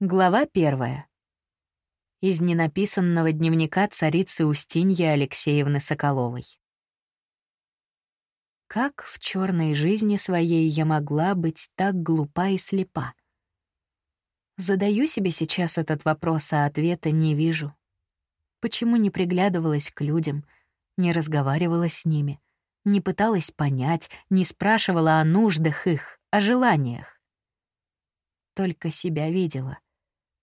Глава первая. Из ненаписанного дневника царицы Устиньи Алексеевны Соколовой. Как в черной жизни своей я могла быть так глупа и слепа? Задаю себе сейчас этот вопрос, а ответа не вижу. Почему не приглядывалась к людям, не разговаривала с ними, не пыталась понять, не спрашивала о нуждах их, о желаниях? Только себя видела —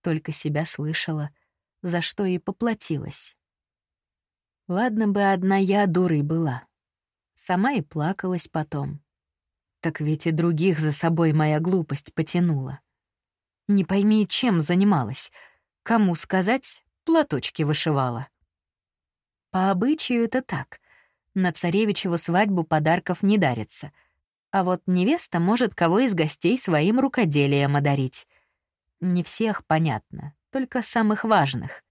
только себя слышала, за что и поплатилась. Ладно бы одна я дурой была. Сама и плакалась потом. Так ведь и других за собой моя глупость потянула. Не пойми, чем занималась. Кому сказать, платочки вышивала. По обычаю это так. На царевичеву свадьбу подарков не дарится. А вот невеста может кого из гостей своим рукоделием одарить. Не всех, понятно, только самых важных.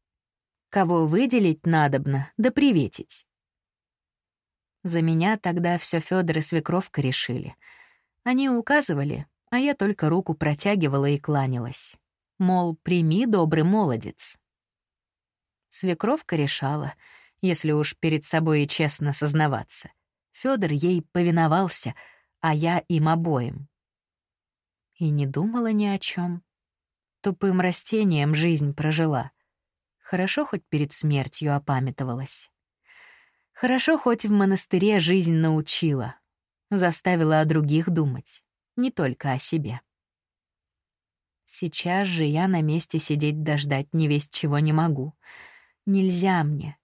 Кого выделить надобно, да приветить. За меня тогда все Фёдор и свекровка решили. Они указывали, а я только руку протягивала и кланялась. Мол, прими, добрый молодец. Свекровка решала, если уж перед собой честно сознаваться. Фёдор ей повиновался, а я им обоим. И не думала ни о чем. Тупым растением жизнь прожила. Хорошо хоть перед смертью опамятовалась. Хорошо хоть в монастыре жизнь научила. Заставила о других думать, не только о себе. Сейчас же я на месте сидеть дождать не весть чего не могу. Нельзя мне.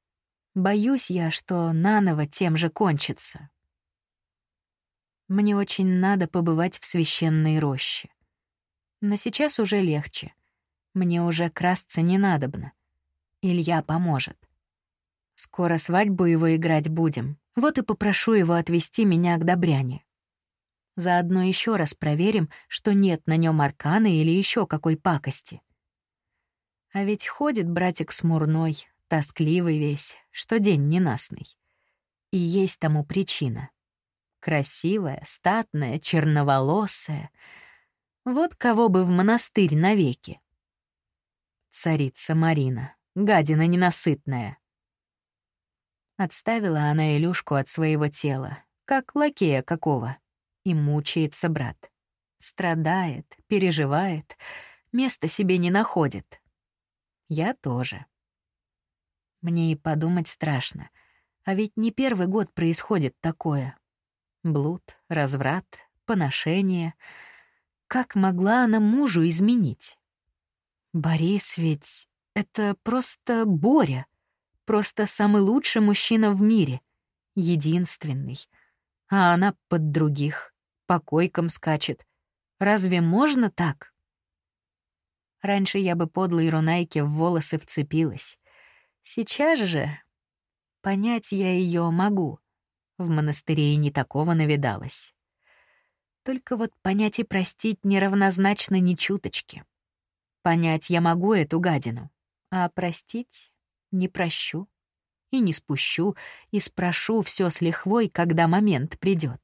Боюсь я, что наново тем же кончится. Мне очень надо побывать в священной роще. Но сейчас уже легче. Мне уже красться не надобно. Илья поможет. Скоро свадьбу его играть будем. Вот и попрошу его отвезти меня к Добряне. Заодно еще раз проверим, что нет на нем арканы или еще какой пакости. А ведь ходит братик смурной, тоскливый весь, что день ненастный. И есть тому причина. Красивая, статная, черноволосая — вот кого бы в монастырь навеки. Царица Марина, гадина ненасытная. Отставила она Илюшку от своего тела, как лакея какого, и мучается брат. Страдает, переживает, места себе не находит. Я тоже. Мне и подумать страшно, а ведь не первый год происходит такое. Блуд, разврат, поношение — как могла она мужу изменить? Борис ведь — это просто Боря. Просто самый лучший мужчина в мире. Единственный. А она под других. По койкам скачет. Разве можно так? Раньше я бы подлой Рунайке в волосы вцепилась. Сейчас же... Понять я ее могу. В монастыре и не такого навидалась. Только вот понять и простить неравнозначно ни чуточки. Понять я могу эту гадину, а простить не прощу. И не спущу, и спрошу все с лихвой, когда момент придет.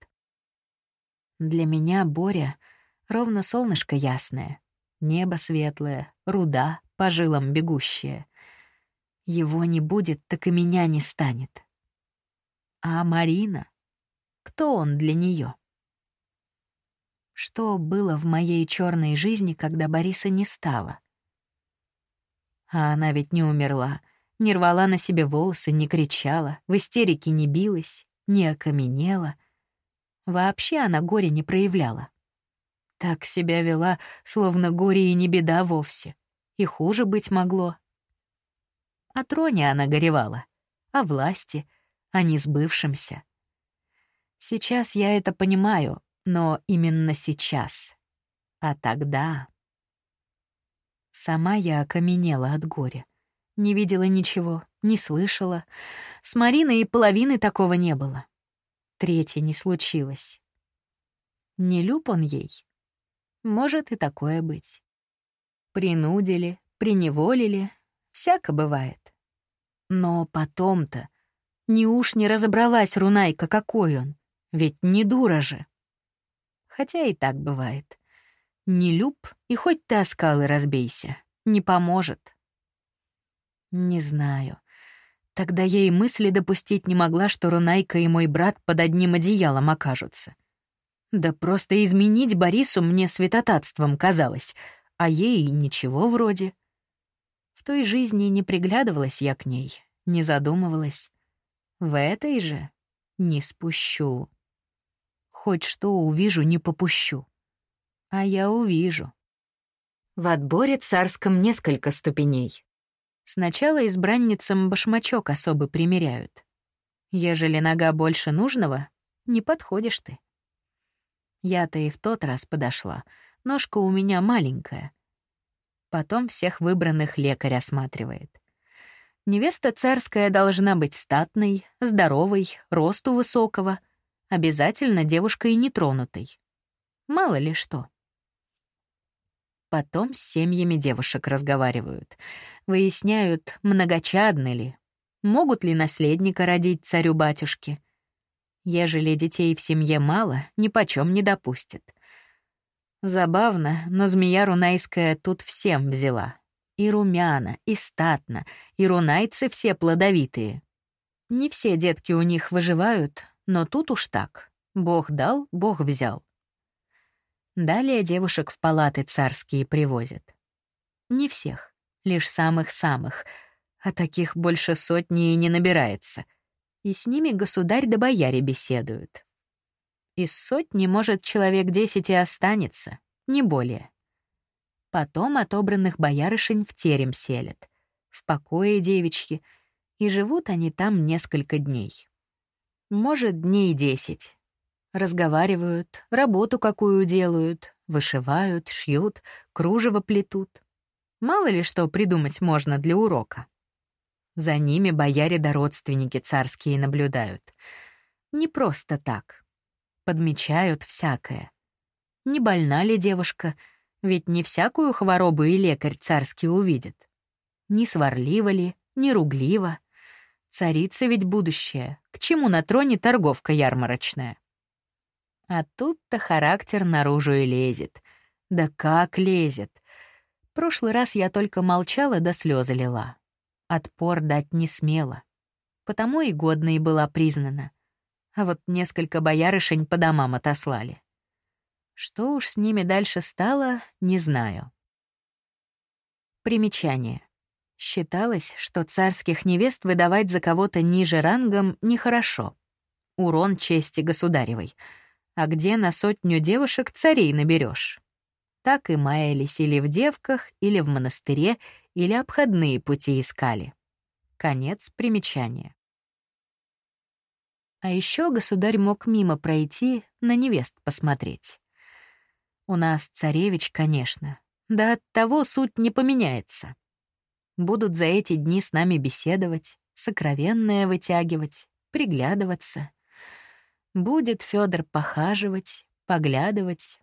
Для меня Боря ровно солнышко ясное, небо светлое, руда по жилам бегущая. Его не будет, так и меня не станет. А Марина? Кто он для нее? Что было в моей черной жизни, когда Бориса не стало? А она ведь не умерла, не рвала на себе волосы, не кричала, в истерике не билась, не окаменела. Вообще она горе не проявляла. Так себя вела, словно горе и не беда вовсе. И хуже быть могло. О троне она горевала, о власти, о несбывшемся. Сейчас я это понимаю, но именно сейчас. А тогда... Сама я окаменела от горя. Не видела ничего, не слышала. С Мариной и половины такого не было. Третье не случилось. Не люб он ей? Может и такое быть. Принудили, приневолили, всяко бывает. Но потом-то... Не уж не разобралась Рунайка, какой он. Ведь не дура же хотя и так бывает. Не люб, и хоть ты о скалы разбейся, Не поможет. Не знаю. Тогда я и мысли допустить не могла, что Рунайка и мой брат под одним одеялом окажутся. Да просто изменить Борису мне святотатством казалось, а ей ничего вроде. В той жизни не приглядывалась я к ней, не задумывалась. В этой же не спущу. Хоть что увижу, не попущу. А я увижу. В отборе царском несколько ступеней. Сначала избранницам башмачок особо примеряют. Ежели нога больше нужного, не подходишь ты. Я-то и в тот раз подошла. Ножка у меня маленькая. Потом всех выбранных лекарь осматривает. Невеста царская должна быть статной, здоровой, росту высокого, обязательно девушкой нетронутой. Мало ли что. Потом с семьями девушек разговаривают. Выясняют, многочадны ли, могут ли наследника родить царю-батюшке. Ежели детей в семье мало, ни почем не допустят. Забавно, но змея рунайская тут всем взяла. И румяна, и статно, и рунайцы все плодовитые. Не все детки у них выживают, но тут уж так. Бог дал, Бог взял. Далее девушек в палаты царские привозят. Не всех, лишь самых-самых, а таких больше сотни и не набирается — и с ними государь да бояре беседуют. Из сотни, может, человек десять и останется, не более. Потом отобранных боярышень в терем селят, в покое девичьи, и живут они там несколько дней. Может, дней десять. Разговаривают, работу какую делают, вышивают, шьют, кружево плетут. Мало ли что придумать можно для урока. За ними бояре да родственники царские наблюдают. Не просто так. Подмечают всякое. Не больна ли девушка, ведь не всякую хворобу и лекарь царский увидит. Не сварлива ли, не руглива. Царица ведь будущее, к чему на троне торговка ярмарочная? А тут-то характер наружу и лезет. Да как лезет! Прошлый раз я только молчала да слезы лила. Отпор дать не смела. Потому и годной была признана. А вот несколько боярышень по домам отослали. Что уж с ними дальше стало, не знаю. Примечание. Считалось, что царских невест выдавать за кого-то ниже рангом нехорошо. Урон чести государевой. А где на сотню девушек царей наберешь? Так и маялись или в девках, или в монастыре, или обходные пути искали. Конец примечания. А еще государь мог мимо пройти, на невест посмотреть. У нас царевич, конечно, да от того суть не поменяется. Будут за эти дни с нами беседовать, сокровенное вытягивать, приглядываться. Будет Федор похаживать, поглядывать.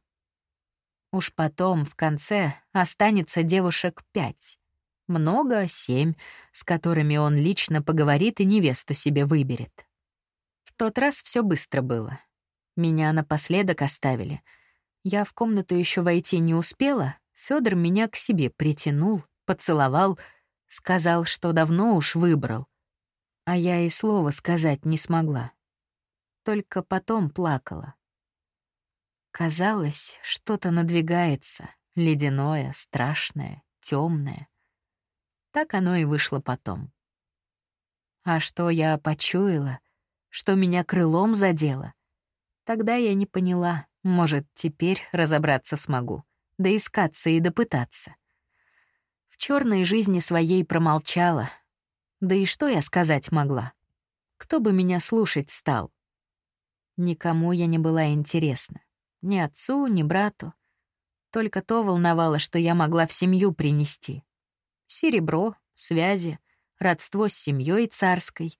Уж потом, в конце, останется девушек пять. Много — семь, с которыми он лично поговорит и невесту себе выберет. В тот раз все быстро было. Меня напоследок оставили. Я в комнату еще войти не успела, Федор меня к себе притянул, поцеловал, сказал, что давно уж выбрал. А я и слова сказать не смогла. Только потом плакала. Казалось, что-то надвигается, ледяное, страшное, темное. Так оно и вышло потом. А что я почуяла, что меня крылом задело, тогда я не поняла, может, теперь разобраться смогу, да искаться и допытаться. В черной жизни своей промолчала. Да и что я сказать могла? Кто бы меня слушать стал? Никому я не была интересна. Ни отцу, ни брату. Только то волновало, что я могла в семью принести. Серебро, связи, родство с семьей царской.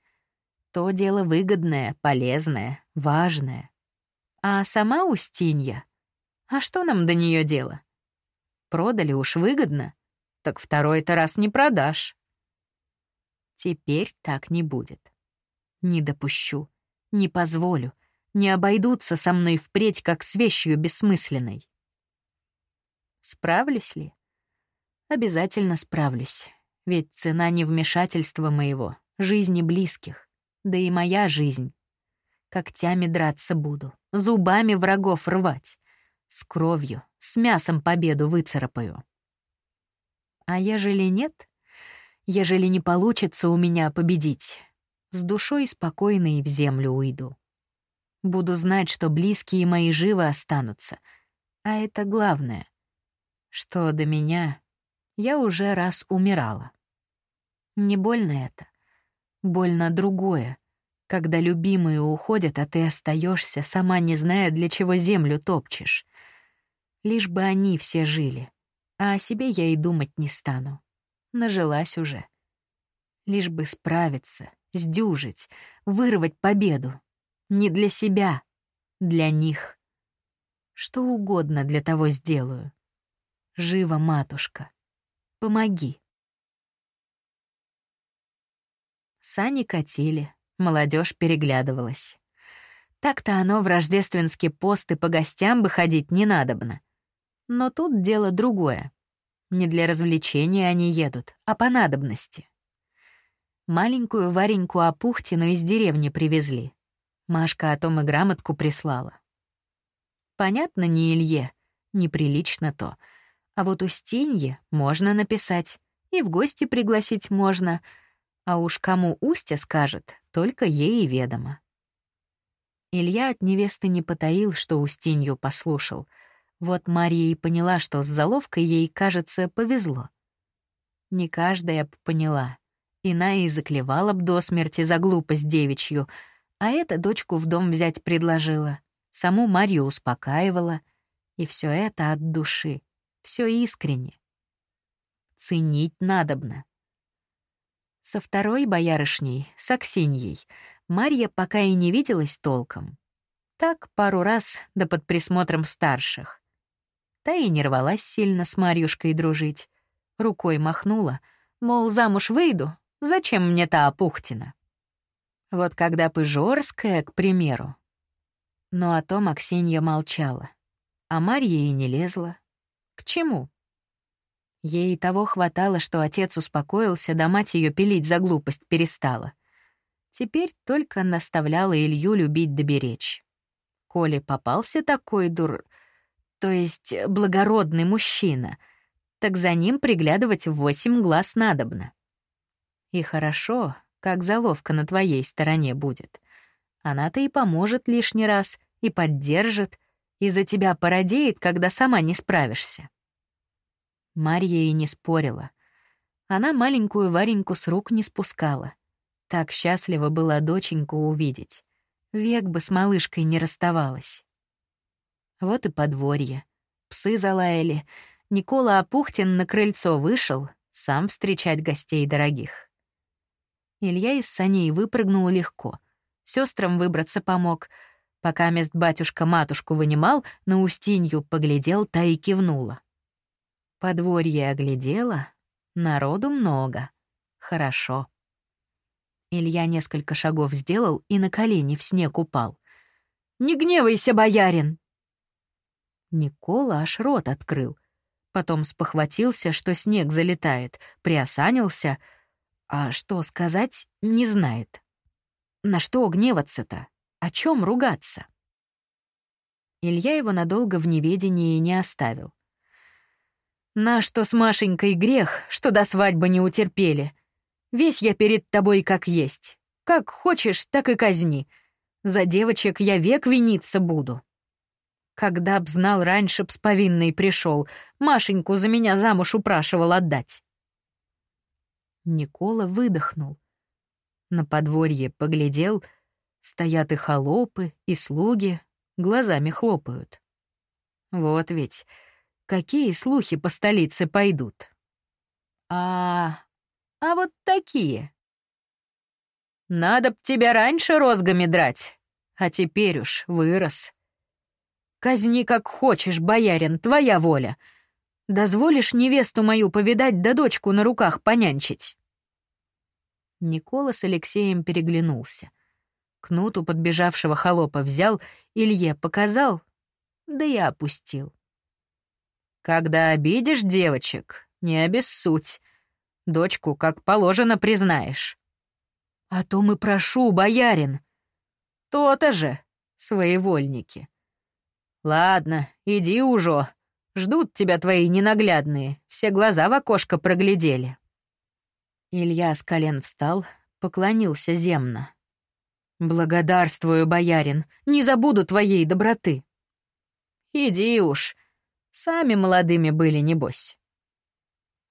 То дело выгодное, полезное, важное. А сама Устинья? А что нам до нее дело? Продали уж выгодно, так второй-то раз не продашь. Теперь так не будет. Не допущу, не позволю, не обойдутся со мной впредь, как с вещью бессмысленной. Справлюсь ли? Обязательно справлюсь. Ведь цена не вмешательства моего, жизни близких. Да и моя жизнь. Когтями драться буду, зубами врагов рвать. С кровью, с мясом победу выцарапаю. А ежели нет, ежели не получится у меня победить, с душой спокойно и в землю уйду. Буду знать, что близкие мои живы останутся. А это главное. Что до меня, я уже раз умирала. Не больно это. Больно другое. Когда любимые уходят, а ты остаешься, сама не зная, для чего землю топчешь. Лишь бы они все жили. А о себе я и думать не стану. Нажилась уже. Лишь бы справиться, сдюжить, вырвать победу. Не для себя, для них. Что угодно для того сделаю. Жива матушка. Помоги. Сани катили, молодежь переглядывалась. Так-то оно в рождественский пост и по гостям бы ходить не надобно. Но тут дело другое. Не для развлечения они едут, а по надобности. Маленькую Вареньку Апухтину из деревни привезли. Машка о том и грамотку прислала. Понятно, не Илье, неприлично то. А вот Устинье можно написать, и в гости пригласить можно, а уж кому Устя скажет, только ей и ведомо. Илья от невесты не потаил, что Устинью послушал. Вот Марья и поняла, что с заловкой ей, кажется, повезло. Не каждая поняла. Иная и заклевала б до смерти за глупость девичью — а эта дочку в дом взять предложила. Саму Марью успокаивала. И все это от души. Все искренне. Ценить надобно. Со второй боярышней, с Аксиньей, Марья пока и не виделась толком. Так пару раз, да под присмотром старших. Та и не рвалась сильно с Марьюшкой дружить. Рукой махнула, мол, замуж выйду, зачем мне та опухтина? Вот когда Пыжорская, к примеру. Но о том Аксинья молчала. А Марья и не лезла. К чему? Ей того хватало, что отец успокоился, да мать ее пилить за глупость перестала. Теперь только наставляла Илью любить да беречь. Коли попался такой дур... то есть благородный мужчина, так за ним приглядывать восемь глаз надобно. И хорошо, как заловка на твоей стороне будет. Она-то и поможет лишний раз, и поддержит, и за тебя породеет, когда сама не справишься. Марья и не спорила. Она маленькую Вареньку с рук не спускала. Так счастлива была доченьку увидеть. Век бы с малышкой не расставалась. Вот и подворье. Псы залаяли. Никола Апухтин на крыльцо вышел, сам встречать гостей дорогих. Илья из саней выпрыгнул легко. Сестрам выбраться помог. Пока мест батюшка матушку вынимал, на Устинью поглядел, та и кивнула. Подворье оглядела. Народу много. Хорошо. Илья несколько шагов сделал и на колени в снег упал. «Не гневайся, боярин!» Никола аж рот открыл. Потом спохватился, что снег залетает, приосанился — а что сказать, не знает. На что гневаться-то? О чем ругаться? Илья его надолго в неведении не оставил. «На что с Машенькой грех, что до свадьбы не утерпели. Весь я перед тобой как есть. Как хочешь, так и казни. За девочек я век виниться буду. Когда б знал, раньше б с повинной пришел, Машеньку за меня замуж упрашивал отдать. Никола выдохнул. На подворье поглядел, стоят и холопы, и слуги, глазами хлопают. Вот ведь, какие слухи по столице пойдут. А... а вот такие. Надо б тебя раньше розгами драть, а теперь уж вырос. Казни как хочешь, боярин, твоя воля — Дозволишь невесту мою повидать да дочку на руках понянчить?» Никола с Алексеем переглянулся. Кнут у подбежавшего холопа взял, Илье показал, да и опустил. «Когда обидишь девочек, Не обессудь. Дочку, как положено, признаешь. А то мы прошу, боярин. То-то же, своевольники. Ладно, иди уже. Ждут тебя твои ненаглядные, все глаза в окошко проглядели. Илья с колен встал, поклонился земно. «Благодарствую, боярин, не забуду твоей доброты». «Иди уж, сами молодыми были, небось».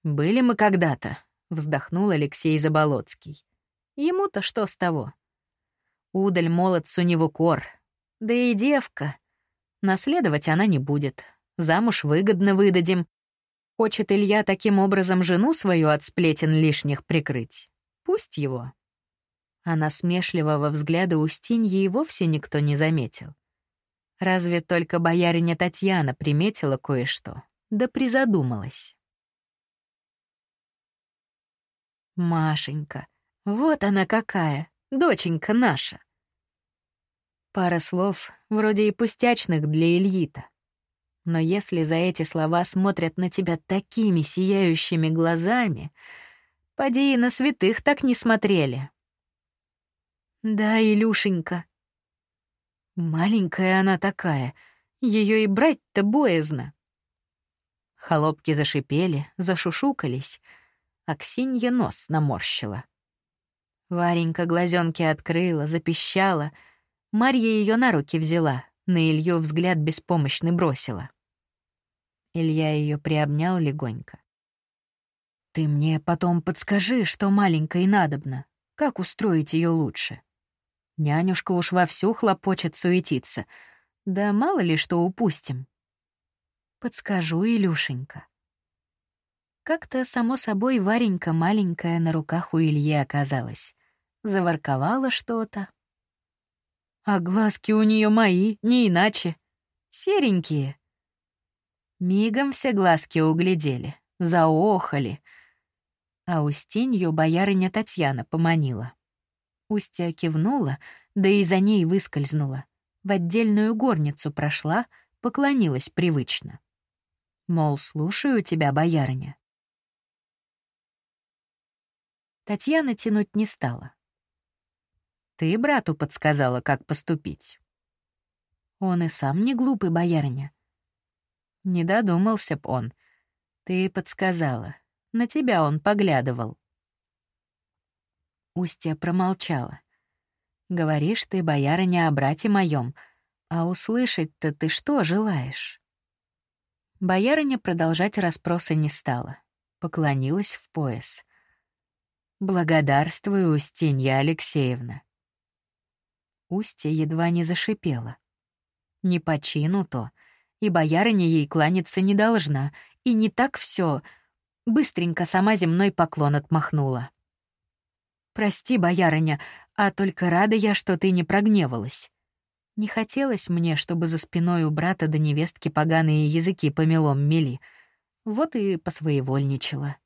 «Были мы когда-то», — вздохнул Алексей Заболоцкий. «Ему-то что с того? Удаль молодцу не в укор. Да и девка. Наследовать она не будет. Замуж выгодно выдадим. Хочет Илья таким образом жену свою от сплетен лишних прикрыть. Пусть его. А насмешливого взгляда Устиньи и вовсе никто не заметил. Разве только бояриня Татьяна приметила кое-что, да призадумалась. Машенька, вот она какая, доченька наша. Пара слов, вроде и пустячных для Ильита. Но если за эти слова смотрят на тебя такими сияющими глазами, поди и на святых так не смотрели. Да, Илюшенька. Маленькая она такая, ее и брать-то боязно. Холопки зашипели, зашушукались, а Ксинья нос наморщила. Варенька глазенки открыла, запищала — Марья ее на руки взяла, на Илью взгляд беспомощный бросила. Илья ее приобнял легонько. «Ты мне потом подскажи, что маленькой надобно. Как устроить ее лучше? Нянюшка уж вовсю хлопочет суетиться. Да мало ли что упустим». «Подскажу, Илюшенька». Как-то, само собой, Варенька маленькая на руках у Ильи оказалась. Заворковала что-то, а глазки у нее мои, не иначе. Серенькие. Мигом все глазки углядели, заохали. А Устинью боярыня Татьяна поманила. Устья кивнула, да и за ней выскользнула. В отдельную горницу прошла, поклонилась привычно. Мол, слушаю тебя, боярыня. Татьяна тянуть не стала. Ты брату подсказала, как поступить. Он и сам не глупый, боярыня. Не додумался б он. Ты подсказала. На тебя он поглядывал. Устья промолчала. Говоришь ты, боярыня, о брате моем, а услышать-то ты что желаешь? Боярыня продолжать расспросы не стала. Поклонилась в пояс. «Благодарствую, Устинья Алексеевна. Устья едва не зашипела. Не по чину то, и боярыня ей кланяться не должна, и не так все. Быстренько сама земной поклон отмахнула. «Прости, боярыня, а только рада я, что ты не прогневалась. Не хотелось мне, чтобы за спиной у брата до невестки поганые языки помелом мели. Вот и посвоевольничала».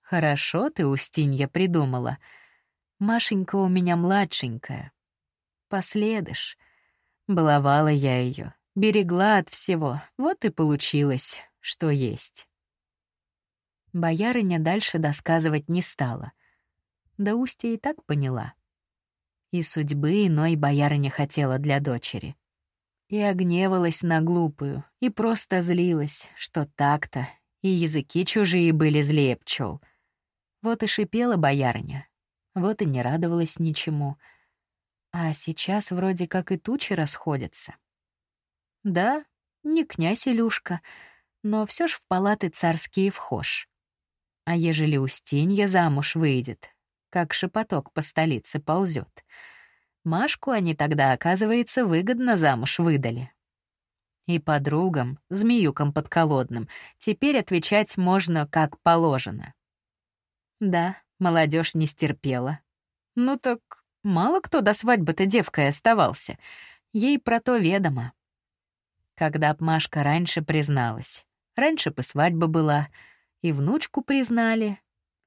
«Хорошо ты, Устинья, придумала. Машенька у меня младшенькая, Последыш. Баловала я ее, берегла от всего, вот и получилось, что есть. Боярыня дальше досказывать не стала. Да Устья и так поняла. И судьбы иной боярыня хотела для дочери. И огневалась на глупую, и просто злилась, что так-то, и языки чужие были злее пчел. Вот и шипела боярыня, вот и не радовалась ничему — а сейчас вроде как и тучи расходятся. Да, не князь Илюшка, но все ж в палаты царские вхож. А ежели Устинья замуж выйдет, как шепоток по столице ползет, Машку они тогда, оказывается, выгодно замуж выдали. И подругам, змеюкам подколодным, теперь отвечать можно как положено. Да, молодежь не стерпела. Ну так Мало кто до свадьбы-то девкой оставался. Ей про то ведомо. Когда б Машка раньше призналась. Раньше бы свадьба была. И внучку признали.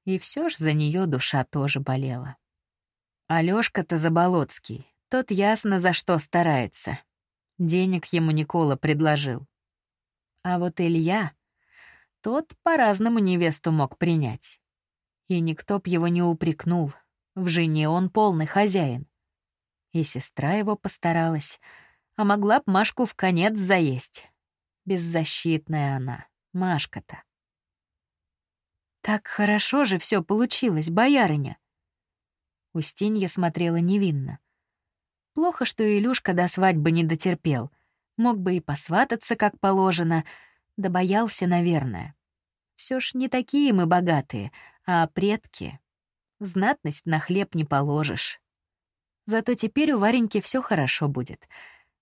И все ж за нее душа тоже болела. Алёшка-то Заболоцкий. Тот ясно за что старается. Денег ему Никола предложил. А вот Илья... Тот по-разному невесту мог принять. И никто б его не упрекнул. В жене он полный хозяин. И сестра его постаралась, а могла б Машку в конец заесть. Беззащитная она, Машка-то. Так хорошо же все получилось, боярыня. Устинья смотрела невинно. Плохо, что Илюшка до свадьбы не дотерпел. Мог бы и посвататься, как положено, да боялся, наверное. Все ж не такие мы богатые, а предки. Знатность на хлеб не положишь. Зато теперь у Вареньки все хорошо будет.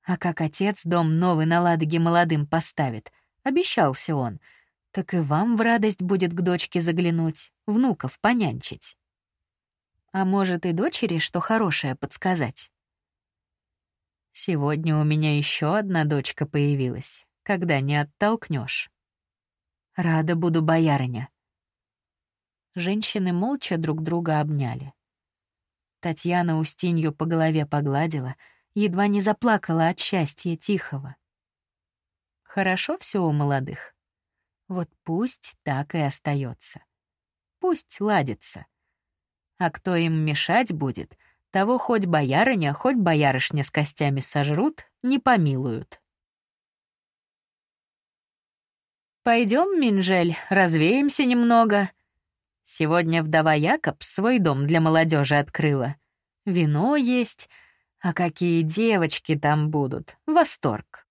А как отец дом новый на Ладоге молодым поставит, обещался он, так и вам в радость будет к дочке заглянуть, внуков понянчить. А может, и дочери что хорошее подсказать? Сегодня у меня еще одна дочка появилась, когда не оттолкнешь. Рада буду, боярыня. Женщины молча друг друга обняли. Татьяна Устинью по голове погладила, едва не заплакала от счастья тихого. Хорошо все у молодых. Вот пусть так и остается. Пусть ладится. А кто им мешать будет, того хоть боярыня, хоть боярышня с костями сожрут, не помилуют. Пойдем, Минжель, развеемся немного. Сегодня вдова Якоб свой дом для молодежи открыла. Вино есть, а какие девочки там будут. Восторг.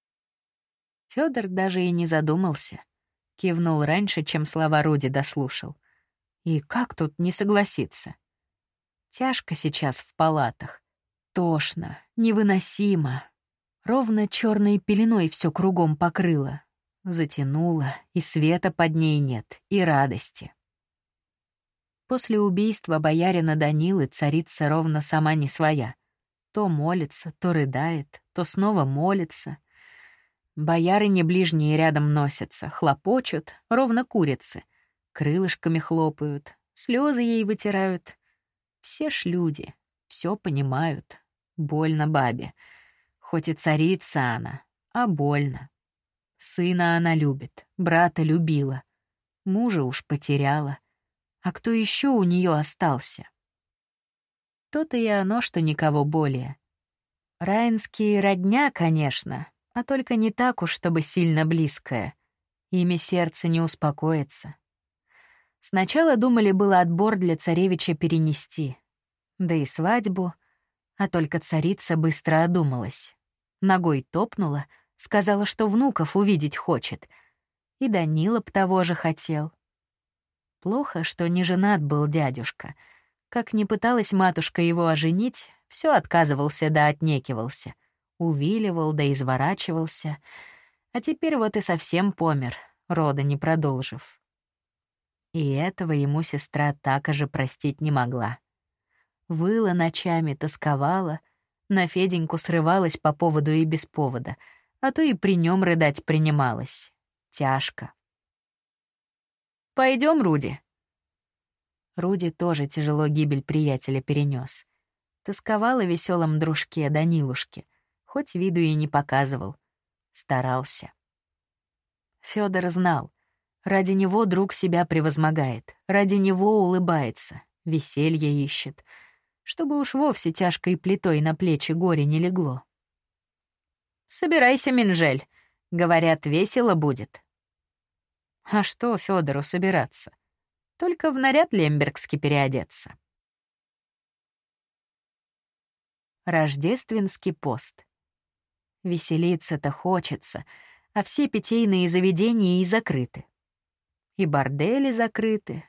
Федор даже и не задумался. Кивнул раньше, чем слова Руди дослушал. И как тут не согласиться? Тяжко сейчас в палатах. Тошно, невыносимо. Ровно черной пеленой все кругом покрыло. Затянуло, и света под ней нет, и радости. После убийства боярина Данилы царица ровно сама не своя. То молится, то рыдает, то снова молится. Бояры не ближние рядом носятся, хлопочут, ровно курицы. Крылышками хлопают, слезы ей вытирают. Все ж люди, все понимают. Больно бабе. Хоть и царица она, а больно. Сына она любит, брата любила. Мужа уж потеряла. А кто еще у нее остался? То-то и оно, что никого более. Раинские родня, конечно, а только не так уж, чтобы сильно близкое. Ими сердце не успокоится. Сначала думали было отбор для царевича перенести. Да и свадьбу. А только царица быстро одумалась. Ногой топнула, сказала, что внуков увидеть хочет. И Данила б того же хотел. Плохо, что не женат был дядюшка. Как ни пыталась матушка его оженить, все отказывался да отнекивался. Увиливал да изворачивался. А теперь вот и совсем помер, рода не продолжив. И этого ему сестра так же простить не могла. Выла ночами, тосковала, на Феденьку срывалась по поводу и без повода, а то и при нем рыдать принималась. Тяжко. Пойдем, Руди. Руди тоже тяжело гибель приятеля перенес. Тосковал о веселом дружке Данилушке, хоть виду и не показывал. Старался. Федор знал, Ради него друг себя превозмогает, ради него улыбается, веселье ищет, чтобы уж вовсе тяжкой плитой на плечи горе не легло. «Собирайся, Минжель», — говорят, весело будет. А что Федору собираться? Только в наряд лембергский переодеться. Рождественский пост. Веселиться-то хочется, а все питейные заведения и закрыты и бордели закрыты.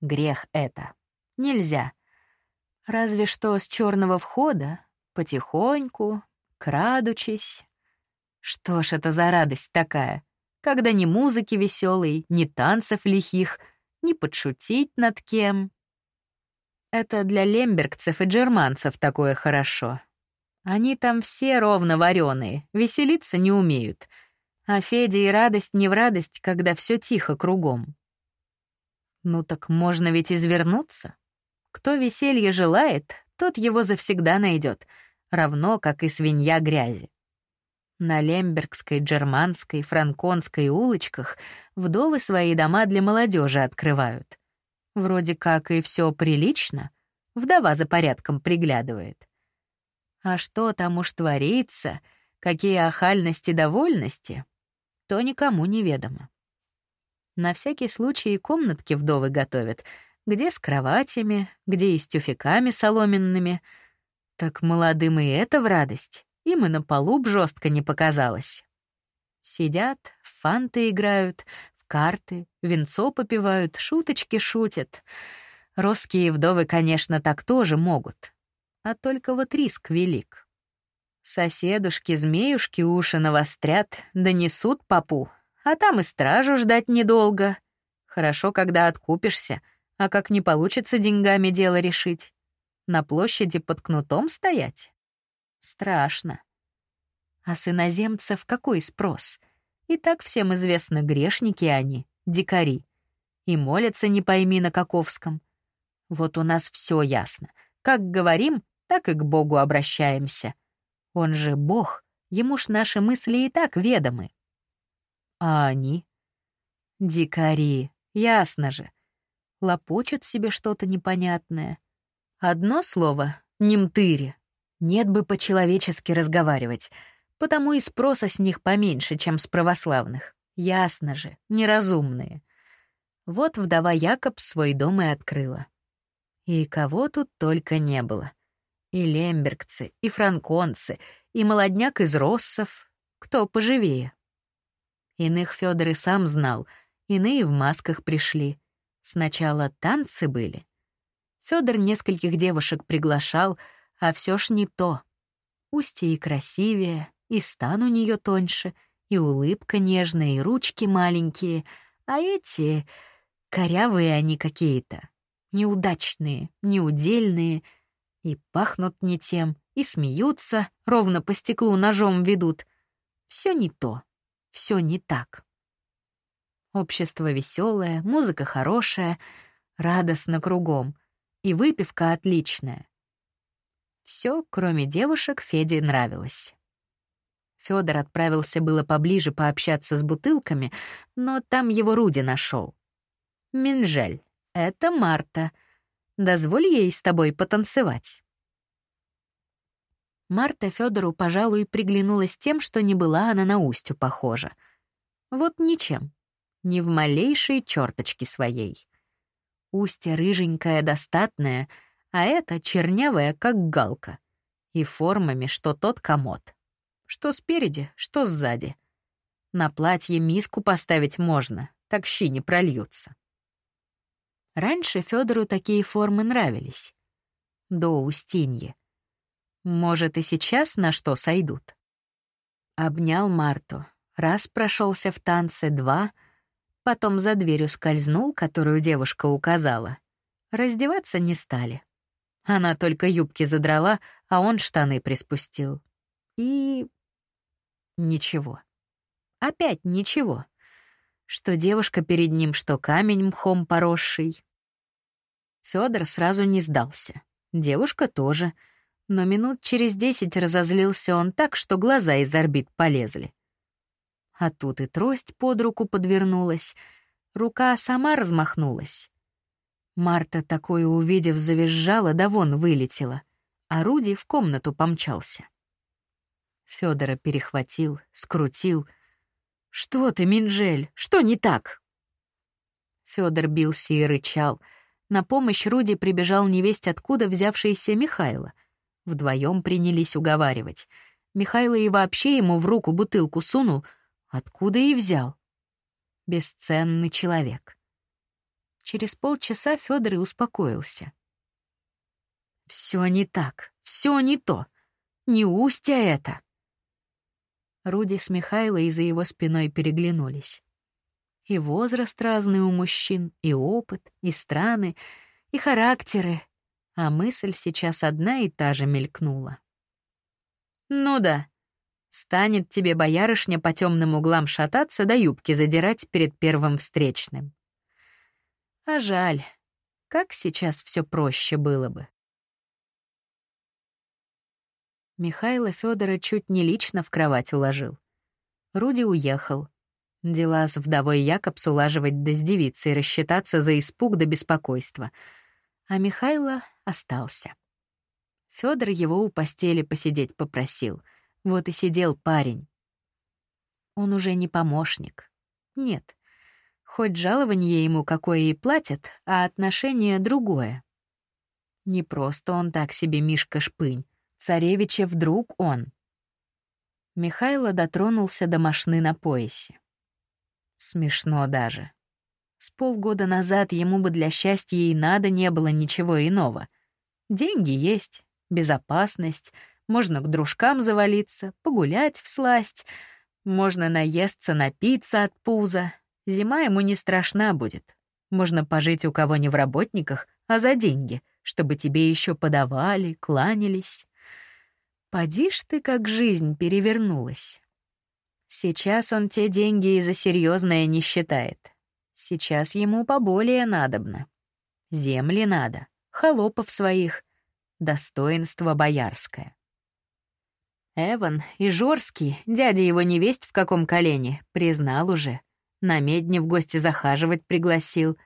Грех это. Нельзя. Разве что с черного входа, потихоньку, крадучись. Что ж это за радость такая, когда ни музыки веселой, ни танцев лихих, ни подшутить над кем. Это для лембергцев и джерманцев такое хорошо. Они там все ровно вареные, веселиться не умеют — а Федя и радость не в радость, когда все тихо кругом. Ну так можно ведь извернуться. Кто веселье желает, тот его завсегда найдет, равно как и свинья грязи. На Лембергской, Джерманской, Франконской улочках вдовы свои дома для молодежи открывают. Вроде как и все прилично, вдова за порядком приглядывает. А что там уж творится, какие охальности довольности, то никому не ведомо. На всякий случай и комнатки вдовы готовят, где с кроватями, где и с тюфяками соломенными. Так молодым и это в радость. Им и на полу б жестко не показалось. Сидят, фанты играют, в карты, венцо попивают, шуточки шутят. Русские вдовы, конечно, так тоже могут. А только вот риск велик. Соседушки-змеюшки уши навострят, донесут попу, а там и стражу ждать недолго. Хорошо, когда откупишься, а как не получится деньгами дело решить. На площади под кнутом стоять? Страшно. А с иноземцев какой спрос? И так всем известно, грешники они, дикари. И молятся не пойми на каковском. Вот у нас все ясно. Как говорим, так и к Богу обращаемся. Он же Бог, ему ж наши мысли и так ведомы. А они? Дикари, ясно же. Лопочут себе что-то непонятное. Одно слово — немтыри. Нет бы по-человечески разговаривать, потому и спроса с них поменьше, чем с православных. Ясно же, неразумные. Вот вдова Якоб свой дом и открыла. И кого тут только не было. И лембергцы, и франконцы, и молодняк из россов. Кто поживее. Иных Фёдор и сам знал, иные в масках пришли. Сначала танцы были. Фёдор нескольких девушек приглашал — а все ж не то. Устье и красивее, и стан у нее тоньше, и улыбка нежная, и ручки маленькие, а эти... корявые они какие-то, неудачные, неудельные, и пахнут не тем, и смеются, ровно по стеклу ножом ведут. Все не то, все не так. Общество веселое, музыка хорошая, радостно кругом, и выпивка отличная. Все, кроме девушек, Феде нравилось. Федор отправился было поближе пообщаться с бутылками, но там его Руди нашел. «Минжель, это Марта. Дозволь ей с тобой потанцевать». Марта Федору, пожалуй, приглянулась тем, что не была она на Устю похожа. Вот ничем. Ни в малейшей черточке своей. Устья рыженькая, достатная — а это чернявая, как галка, и формами, что тот комод. Что спереди, что сзади. На платье миску поставить можно, так щи не прольются. Раньше Федору такие формы нравились. До Устиньи. Может, и сейчас на что сойдут. Обнял Марту, раз прошелся в танце, два, потом за дверью скользнул, которую девушка указала. Раздеваться не стали. Она только юбки задрала, а он штаны приспустил. И... Ничего. Опять ничего. Что девушка перед ним, что камень мхом поросший. Фёдор сразу не сдался. Девушка тоже. Но минут через десять разозлился он так, что глаза из орбит полезли. А тут и трость под руку подвернулась. Рука сама размахнулась. Марта, такое увидев, завизжала, да вон вылетела, а Руди в комнату помчался. Федора перехватил, скрутил. «Что ты, Минжель, что не так?» Федор бился и рычал. На помощь Руди прибежал невесть откуда взявшийся Михайло. Вдвоем принялись уговаривать. Михайло и вообще ему в руку бутылку сунул, откуда и взял. Бесценный человек. Через полчаса Федор и успокоился. Все не так, все не то. Не устья это. Руди с Михайлой за его спиной переглянулись. И возраст разный у мужчин, и опыт, и страны, и характеры. А мысль сейчас одна и та же мелькнула. Ну да, станет тебе боярышня по темным углам шататься да юбки задирать перед первым встречным. А жаль, как сейчас все проще было бы. Михаила Федора чуть не лично в кровать уложил. Руди уехал. Дела с вдовой Якобс улаживать да с девицей рассчитаться за испуг да беспокойство. А Михайло остался. Федор его у постели посидеть попросил. Вот и сидел парень. Он уже не помощник. Нет. Хоть жалование ему какое и платят, а отношение другое. Не просто он так себе Мишка-шпынь. Царевичев друг он. Михайло дотронулся до мошны на поясе. Смешно даже. С полгода назад ему бы для счастья и надо не было ничего иного. Деньги есть, безопасность, можно к дружкам завалиться, погулять в сласть, можно наесться, напиться от пуза. Зима ему не страшна будет. Можно пожить у кого не в работниках, а за деньги, чтобы тебе еще подавали, кланялись. Поди ж ты, как жизнь перевернулась. Сейчас он те деньги и за серьезное не считает. Сейчас ему поболее надобно. Земли надо, холопов своих, достоинство боярское. Эван и Жорский, дядя его невесть в каком колене, признал уже. На медне в гости захаживать пригласил.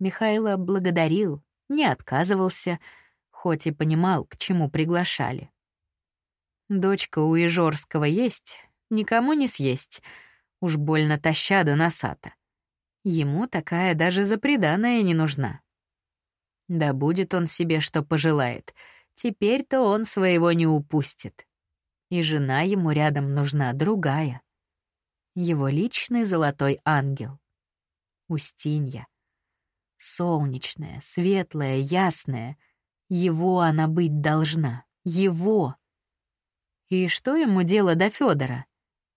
Михаила благодарил, не отказывался, хоть и понимал, к чему приглашали. Дочка у Ижорского есть, никому не съесть. Уж больно таща до носата. Ему такая даже за приданое не нужна. Да будет он себе, что пожелает. Теперь-то он своего не упустит. И жена ему рядом нужна другая. Его личный золотой ангел. Устинья. Солнечная, светлая, ясная. Его она быть должна. Его. И что ему дело до Федора?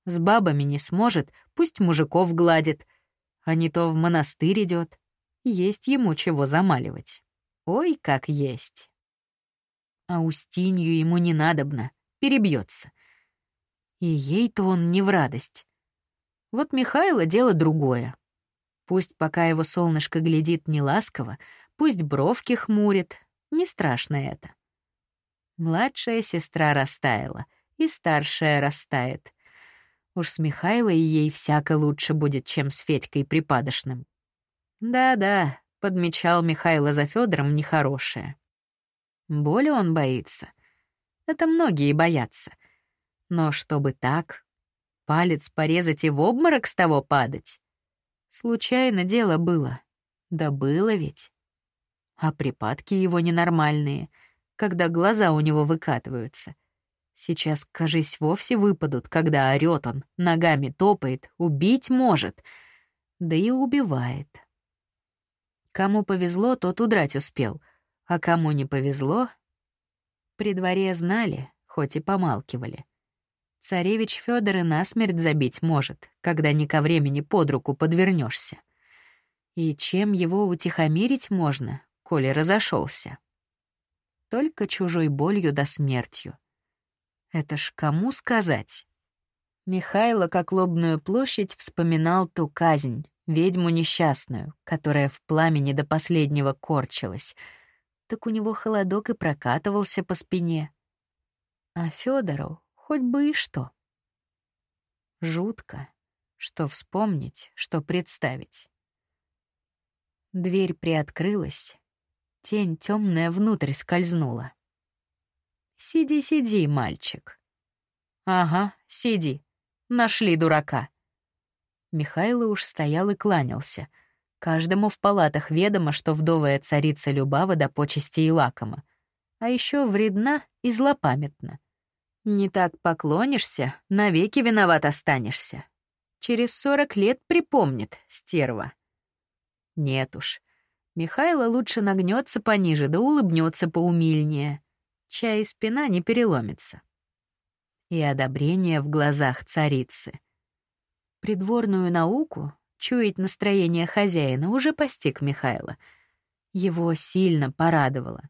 С бабами не сможет, пусть мужиков гладит, а не то в монастырь идет. Есть ему чего замаливать. Ой, как есть. А Устинью ему не надобно, перебьется. И ей-то он не в радость. Вот Михайло дело другое. Пусть пока его солнышко глядит неласково, пусть бровки хмурит, не страшно это. Младшая сестра растаяла — и старшая растает. Уж с Михайлой ей всяко лучше будет, чем с Федькой припадочным. Да-да, подмечал Михайло за Федором нехорошее. Боли он боится. Это многие боятся. Но чтобы так, палец порезать и в обморок с того падать. Случайно дело было. Да было ведь. А припадки его ненормальные, когда глаза у него выкатываются. Сейчас, кажись, вовсе выпадут, когда орёт он, ногами топает, убить может. Да и убивает. Кому повезло, тот удрать успел, а кому не повезло... При дворе знали, хоть и помалкивали. Царевич Фёдор и насмерть забить может, когда не ко времени под руку подвернешься. И чем его утихомирить можно, коли разошелся? Только чужой болью да смертью. Это ж кому сказать? Михайло, как лобную площадь, вспоминал ту казнь, ведьму несчастную, которая в пламени до последнего корчилась. Так у него холодок и прокатывался по спине. А Федору хоть бы и что. Жутко. Что вспомнить, что представить. Дверь приоткрылась. Тень темная внутрь скользнула. Сиди, сиди, мальчик. Ага, сиди. Нашли дурака. Михайло уж стоял и кланялся. Каждому в палатах ведомо, что вдовая царица Любава до почести и лакома. А еще вредна и злопамятна. Не так поклонишься, навеки виноват останешься. Через сорок лет припомнит, стерва. Нет уж. Михайло лучше нагнется пониже да улыбнется поумильнее чай и спина не переломится. И одобрение в глазах царицы. Придворную науку, чуять настроение хозяина, уже постиг Михайло. Его сильно порадовало.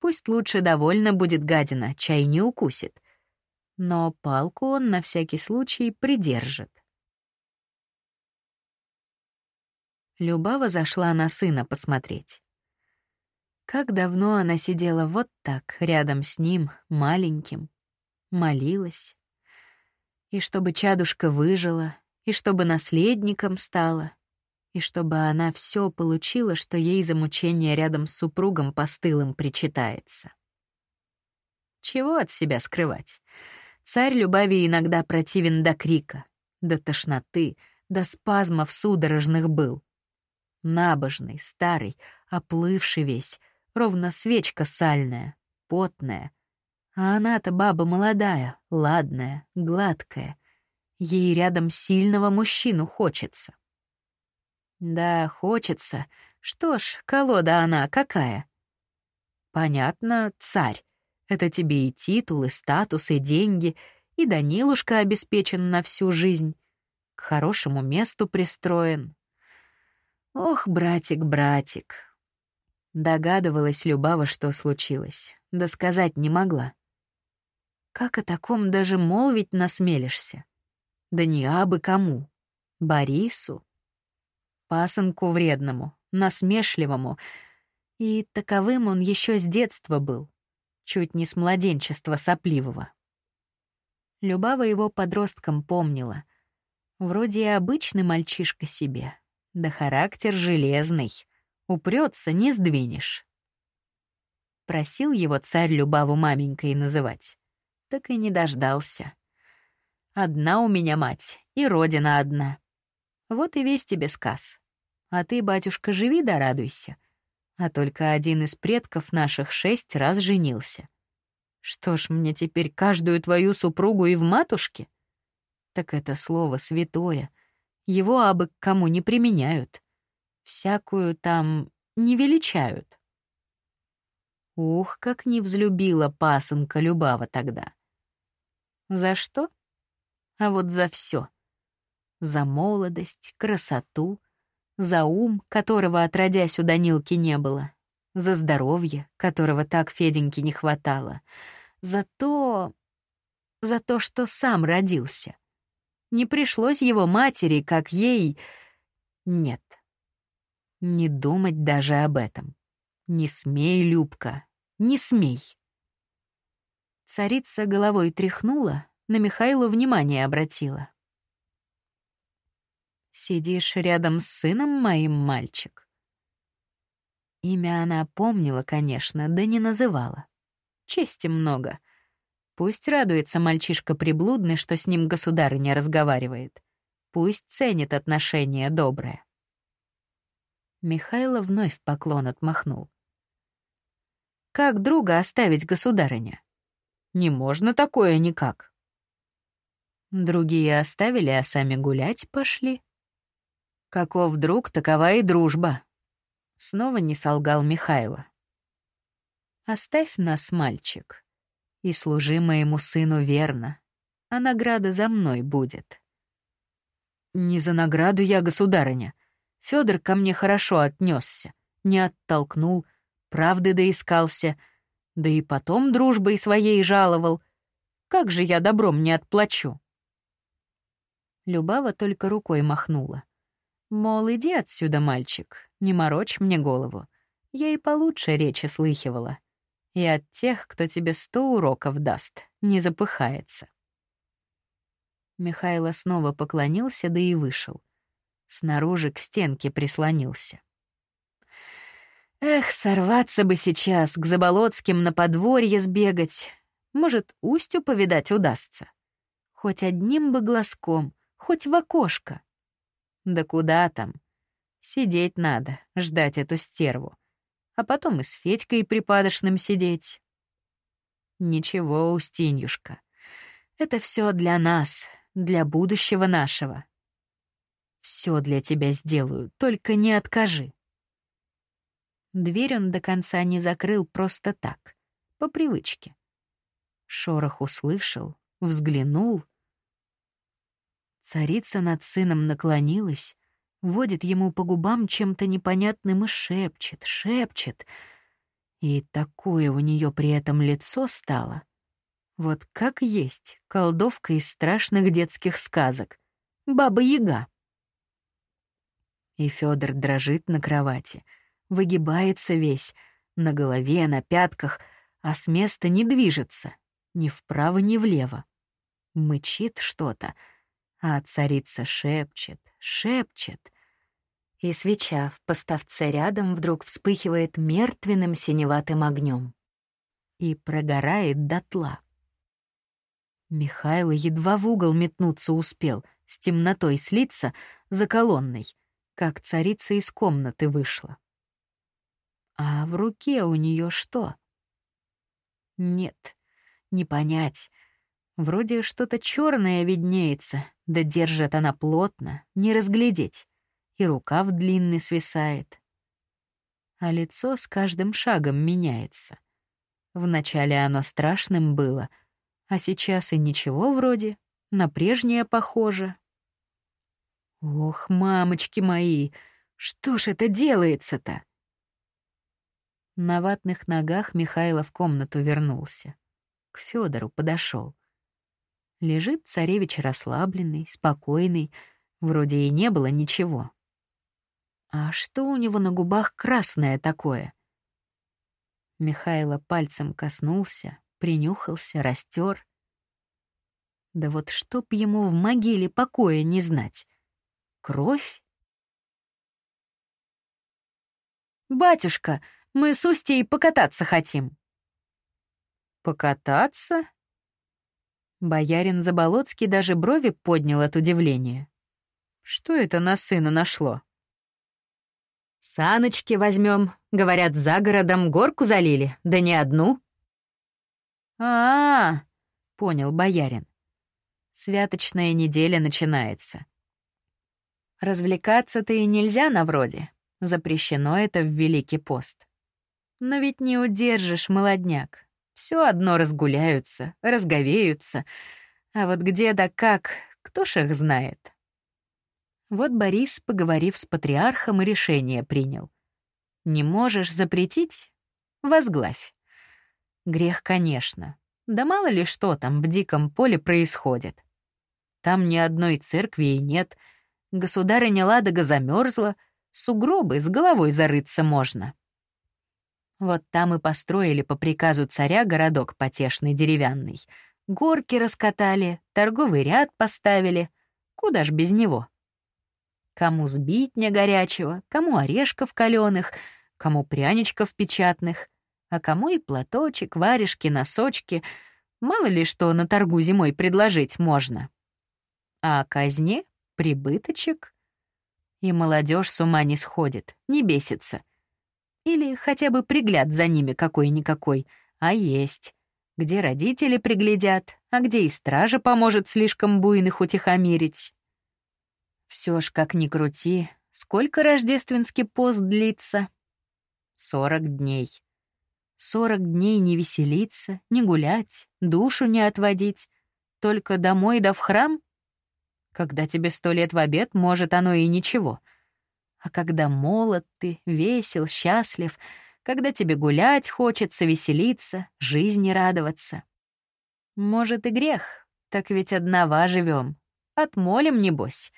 Пусть лучше довольно будет гадина, чай не укусит. Но палку он на всякий случай придержит. Любава зашла на сына посмотреть. Как давно она сидела вот так, рядом с ним, маленьким. молилась. И чтобы чадушка выжила, и чтобы наследником стала, и чтобы она все получила, что ей за мучение рядом с супругом постылым причитается. Чего от себя скрывать? Царь Любави иногда противен до крика, до тошноты, до спазмов судорожных был. Набожный, старый, оплывший весь, ровно свечка сальная, потная. А она-то баба молодая, ладная, гладкая. Ей рядом сильного мужчину хочется. Да, хочется. Что ж, колода она какая? Понятно, царь. Это тебе и титул, и статус, и деньги, и Данилушка обеспечен на всю жизнь. К хорошему месту пристроен. Ох, братик, братик. Догадывалась Любава, что случилось, да сказать не могла. Как о таком даже молвить насмелишься? Да не абы кому. Борису? пасынку вредному, насмешливому. И таковым он еще с детства был, чуть не с младенчества сопливого. Любава его подростком помнила. Вроде и обычный мальчишка себе, да характер железный. Упрется, не сдвинешь. Просил его царь Любаву маменькой называть. Так и не дождался. Одна у меня мать, и родина одна. Вот и весь тебе сказ. А ты, батюшка, живи да радуйся. А только один из предков наших шесть раз женился. Что ж, мне теперь каждую твою супругу и в матушке? Так это слово святое. Его абы к кому не применяют. Всякую там не величают. Ух, как не взлюбила пасынка Любава тогда. За что? А вот за все. За молодость, красоту, за ум, которого отродясь у Данилки не было, за здоровье, которого так Феденьке не хватало, за то... за то, что сам родился. Не пришлось его матери, как ей... Нет. Не думать даже об этом. Не смей, Любка, не смей. Царица головой тряхнула, на Михайлу внимание обратила. Сидишь рядом с сыном моим, мальчик. Имя она помнила, конечно, да не называла. Чести много. Пусть радуется мальчишка приблудный, что с ним государыня разговаривает. Пусть ценит отношение доброе. Михайло вновь поклон отмахнул. Как друга оставить государыня? Не можно такое никак. Другие оставили, а сами гулять пошли. Каков друг, такова и дружба. Снова не солгал Михайло. Оставь нас, мальчик, и служи моему сыну верно, а награда за мной будет. Не за награду я, государыня. Федор ко мне хорошо отнесся, не оттолкнул, правды доискался, да и потом дружбой своей жаловал. Как же я добром не отплачу? Любава только рукой махнула. Мол, иди отсюда, мальчик, не морочь мне голову. Я и получше речи слыхивала. И от тех, кто тебе сто уроков даст, не запыхается. Михайло снова поклонился, да и вышел. Снаружи к стенке прислонился. Эх, сорваться бы сейчас, к Заболоцким на подворье сбегать. Может, Устю повидать удастся. Хоть одним бы глазком, хоть в окошко. Да куда там? Сидеть надо, ждать эту стерву. А потом и с Федькой припадочным сидеть. Ничего, Устиньюшка. Это все для нас, для будущего нашего. Все для тебя сделаю, только не откажи. Дверь он до конца не закрыл просто так, по привычке. Шорох услышал, взглянул Царица над сыном наклонилась, водит ему по губам чем-то непонятным и шепчет, шепчет. И такое у нее при этом лицо стало. Вот как есть колдовка из страшных детских сказок. Баба-яга. И Федор дрожит на кровати, выгибается весь, на голове, на пятках, а с места не движется. Ни вправо, ни влево. Мычит что-то, а царица шепчет, шепчет. И свеча в поставце рядом вдруг вспыхивает мертвенным синеватым огнем и прогорает дотла. Михаил едва в угол метнуться успел, с темнотой слиться за колонной, как царица из комнаты вышла. А в руке у нее что? Нет, не понять. Вроде что-то черное виднеется, да держит она плотно, не разглядеть. И рукав длинный свисает. А лицо с каждым шагом меняется. Вначале оно страшным было, а сейчас и ничего вроде, на прежнее похоже. Ох, мамочки мои, что ж это делается-то? На ватных ногах Михайло в комнату вернулся. К Федору подошел. Лежит царевич расслабленный, спокойный, вроде и не было ничего. А что у него на губах красное такое? Михайло пальцем коснулся, принюхался, растер. Да вот чтоб ему в могиле покоя не знать. Кровь? «Батюшка, мы с Устей покататься хотим». «Покататься?» Боярин Заболоцкий даже брови поднял от удивления. «Что это на сына нашло?» «Саночки возьмем, говорят, за городом горку залили, да не одну». А, -а, -а понял боярин. Святочная неделя начинается. Развлекаться-то и нельзя на вроде. Запрещено это в Великий пост. Но ведь не удержишь, молодняк. Все одно разгуляются, разговеются. А вот где да как, кто ж их знает? Вот Борис, поговорив с патриархом, и решение принял. Не можешь запретить — возглавь. Грех, конечно. Да мало ли что там в диком поле происходит. Там ни одной церкви и нет. Государыня Ладога замерзла, сугробы с головой зарыться можно. Вот там и построили по приказу царя городок потешный деревянный. Горки раскатали, торговый ряд поставили. Куда ж без него? Кому сбитня горячего, кому орешков каленых, кому пряничков печатных, а кому и платочек, варежки, носочки. Мало ли что на торгу зимой предложить можно. А о казне — прибыточек. И молодежь с ума не сходит, не бесится. Или хотя бы пригляд за ними какой-никакой, а есть. Где родители приглядят, а где и стража поможет слишком буйных утихомирить. Все ж, как ни крути, сколько рождественский пост длится? Сорок дней. Сорок дней не веселиться, не гулять, душу не отводить, только домой да в храм? Когда тебе сто лет в обед, может, оно и ничего. А когда молод ты, весел, счастлив, когда тебе гулять хочется, веселиться, жизни радоваться. Может, и грех, так ведь одного живем. Отмолим, небось.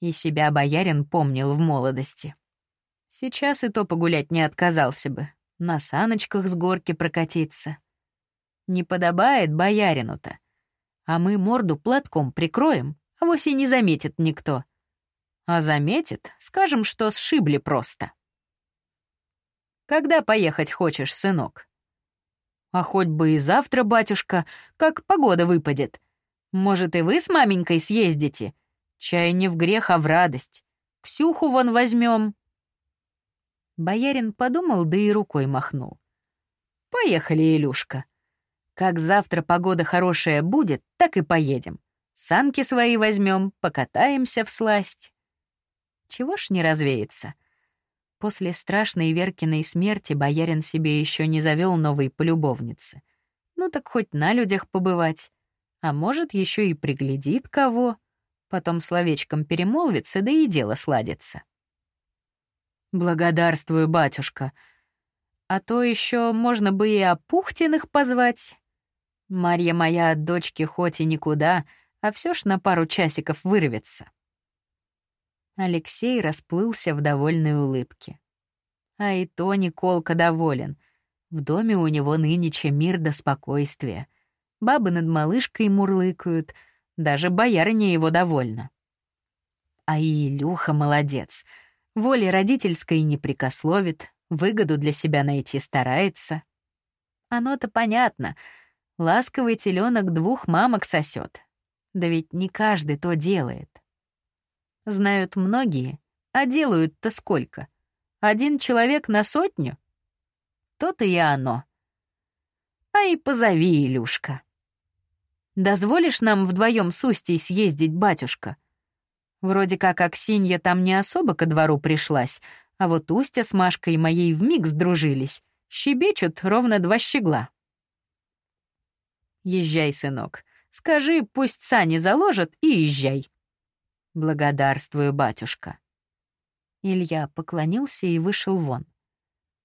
И себя боярин помнил в молодости. Сейчас и то погулять не отказался бы, на саночках с горки прокатиться. Не подобает боярину-то. А мы морду платком прикроем, а и не заметит никто. А заметит, скажем, что сшибли просто. Когда поехать хочешь, сынок? А хоть бы и завтра, батюшка, как погода выпадет. Может, и вы с маменькой съездите? Чай не в грех, а в радость. Ксюху вон возьмем. Боярин подумал, да и рукой махнул. Поехали, Илюшка. Как завтра погода хорошая будет, так и поедем. Санки свои возьмем, покатаемся в сласть. Чего ж не развеется? После страшной Веркиной смерти боярин себе еще не завел новой полюбовницы. Ну так хоть на людях побывать. А может, еще и приглядит кого. Потом словечком перемолвится, да и дело сладится. «Благодарствую, батюшка. А то еще можно бы и Апухтиных позвать. Марья моя от дочки хоть и никуда, а все ж на пару часиков вырвется». Алексей расплылся в довольной улыбке. А и то Николка доволен. В доме у него нынече мир да спокойствие. Бабы над малышкой мурлыкают, даже боярыня его довольна. А и Илюха молодец. Воли родительской не прикословит, выгоду для себя найти старается. Оно-то понятно. Ласковый теленок двух мамок сосет. Да ведь не каждый то делает. Знают многие, а делают-то сколько? Один человек на сотню? То-то и оно. А и позови, Илюшка. Дозволишь нам вдвоем с Устей съездить, батюшка? Вроде как Аксинья там не особо ко двору пришлась, а вот Устя с Машкой моей вмиг сдружились. Щебечут ровно два щегла. Езжай, сынок. Скажи, пусть сани заложат и езжай. Благодарствую, батюшка. Илья поклонился и вышел вон.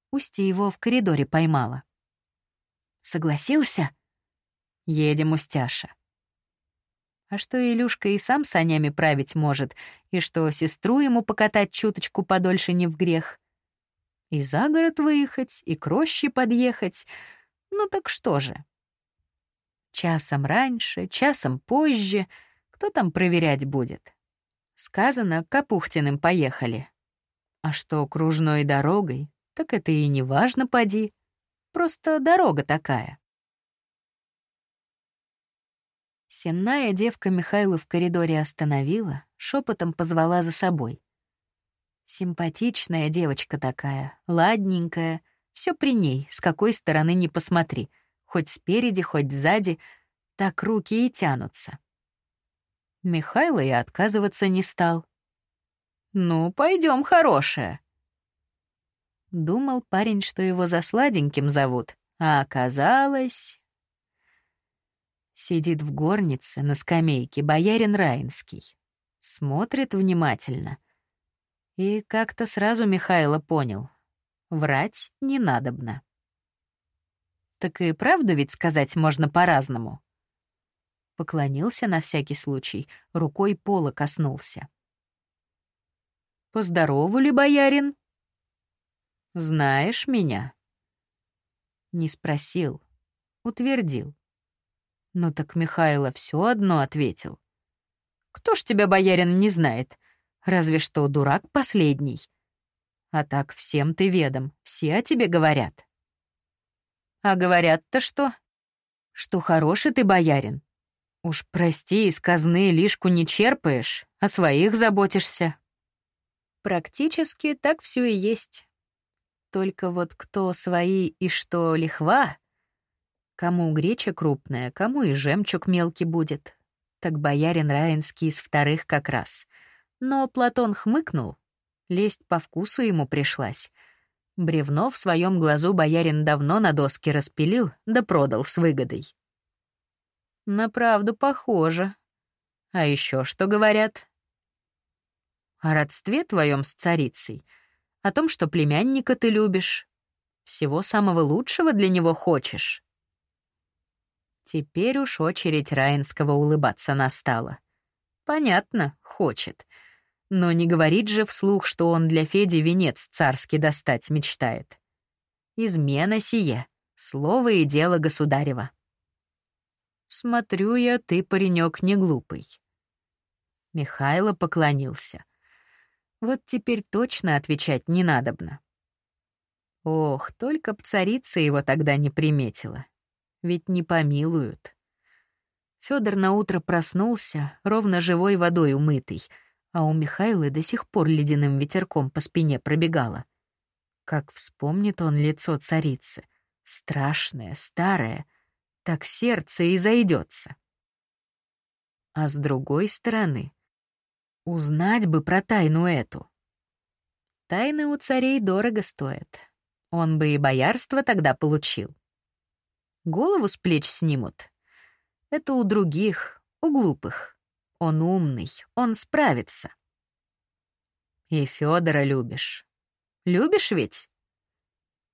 Устья его в коридоре поймала. Согласился? Едем, Устяша. А что Илюшка и сам санями править может, и что сестру ему покатать чуточку подольше не в грех. И за город выехать, и к роще подъехать. Ну так что же? Часом раньше, часом позже. Кто там проверять будет? Сказано, Капухтиным поехали. А что кружной дорогой, так это и не важно, поди. Просто дорога такая. Сенная девка Михайла в коридоре остановила, шепотом позвала за собой. Симпатичная девочка такая, ладненькая, все при ней, с какой стороны не посмотри, хоть спереди, хоть сзади, так руки и тянутся. Михайло и отказываться не стал. «Ну, пойдем, хорошая». Думал парень, что его за сладеньким зовут, а оказалось... Сидит в горнице на скамейке боярин Раинский. Смотрит внимательно. И как-то сразу Михайло понял. Врать не надобно. Так и правду ведь сказать можно по-разному. Поклонился на всякий случай, рукой пола коснулся. «Поздоровали, боярин?» «Знаешь меня?» Не спросил, утвердил. Ну так Михайло все одно ответил. «Кто ж тебя, боярин, не знает? Разве что дурак последний. А так всем ты ведом, все о тебе говорят». «А говорят-то что?» «Что хороший ты, боярин. Уж прости, из казны лишку не черпаешь, о своих заботишься». Практически так все и есть. Только вот кто свои и что лихва, кому греча крупная, кому и жемчуг мелкий будет. Так боярин Раинский из вторых как раз. Но Платон хмыкнул. Лесть по вкусу ему пришлась. Бревно в своем глазу боярин давно на доске распилил, да продал с выгодой. На правду похоже. А еще что говорят? О родстве твоем с царицей, о том, что племянника ты любишь, всего самого лучшего для него хочешь. Теперь уж очередь Раинского улыбаться настала. Понятно, хочет. Но не говорит же вслух, что он для Феди венец царский достать мечтает. Измена сие, слово и дело государева. Смотрю я, ты, паренек, не глупый. Михайло поклонился. Вот теперь точно отвечать не надобно. Ох, только б царица его тогда не приметила. Ведь не помилуют. Фёдор наутро проснулся, ровно живой водой умытый, а у Михайлы до сих пор ледяным ветерком по спине пробегало. Как вспомнит он лицо царицы, страшное, старое, так сердце и зайдется. А с другой стороны, Узнать бы про тайну эту. Тайны у царей дорого стоят. Он бы и боярство тогда получил. Голову с плеч снимут. Это у других, у глупых. Он умный, он справится. И Федора любишь. Любишь ведь?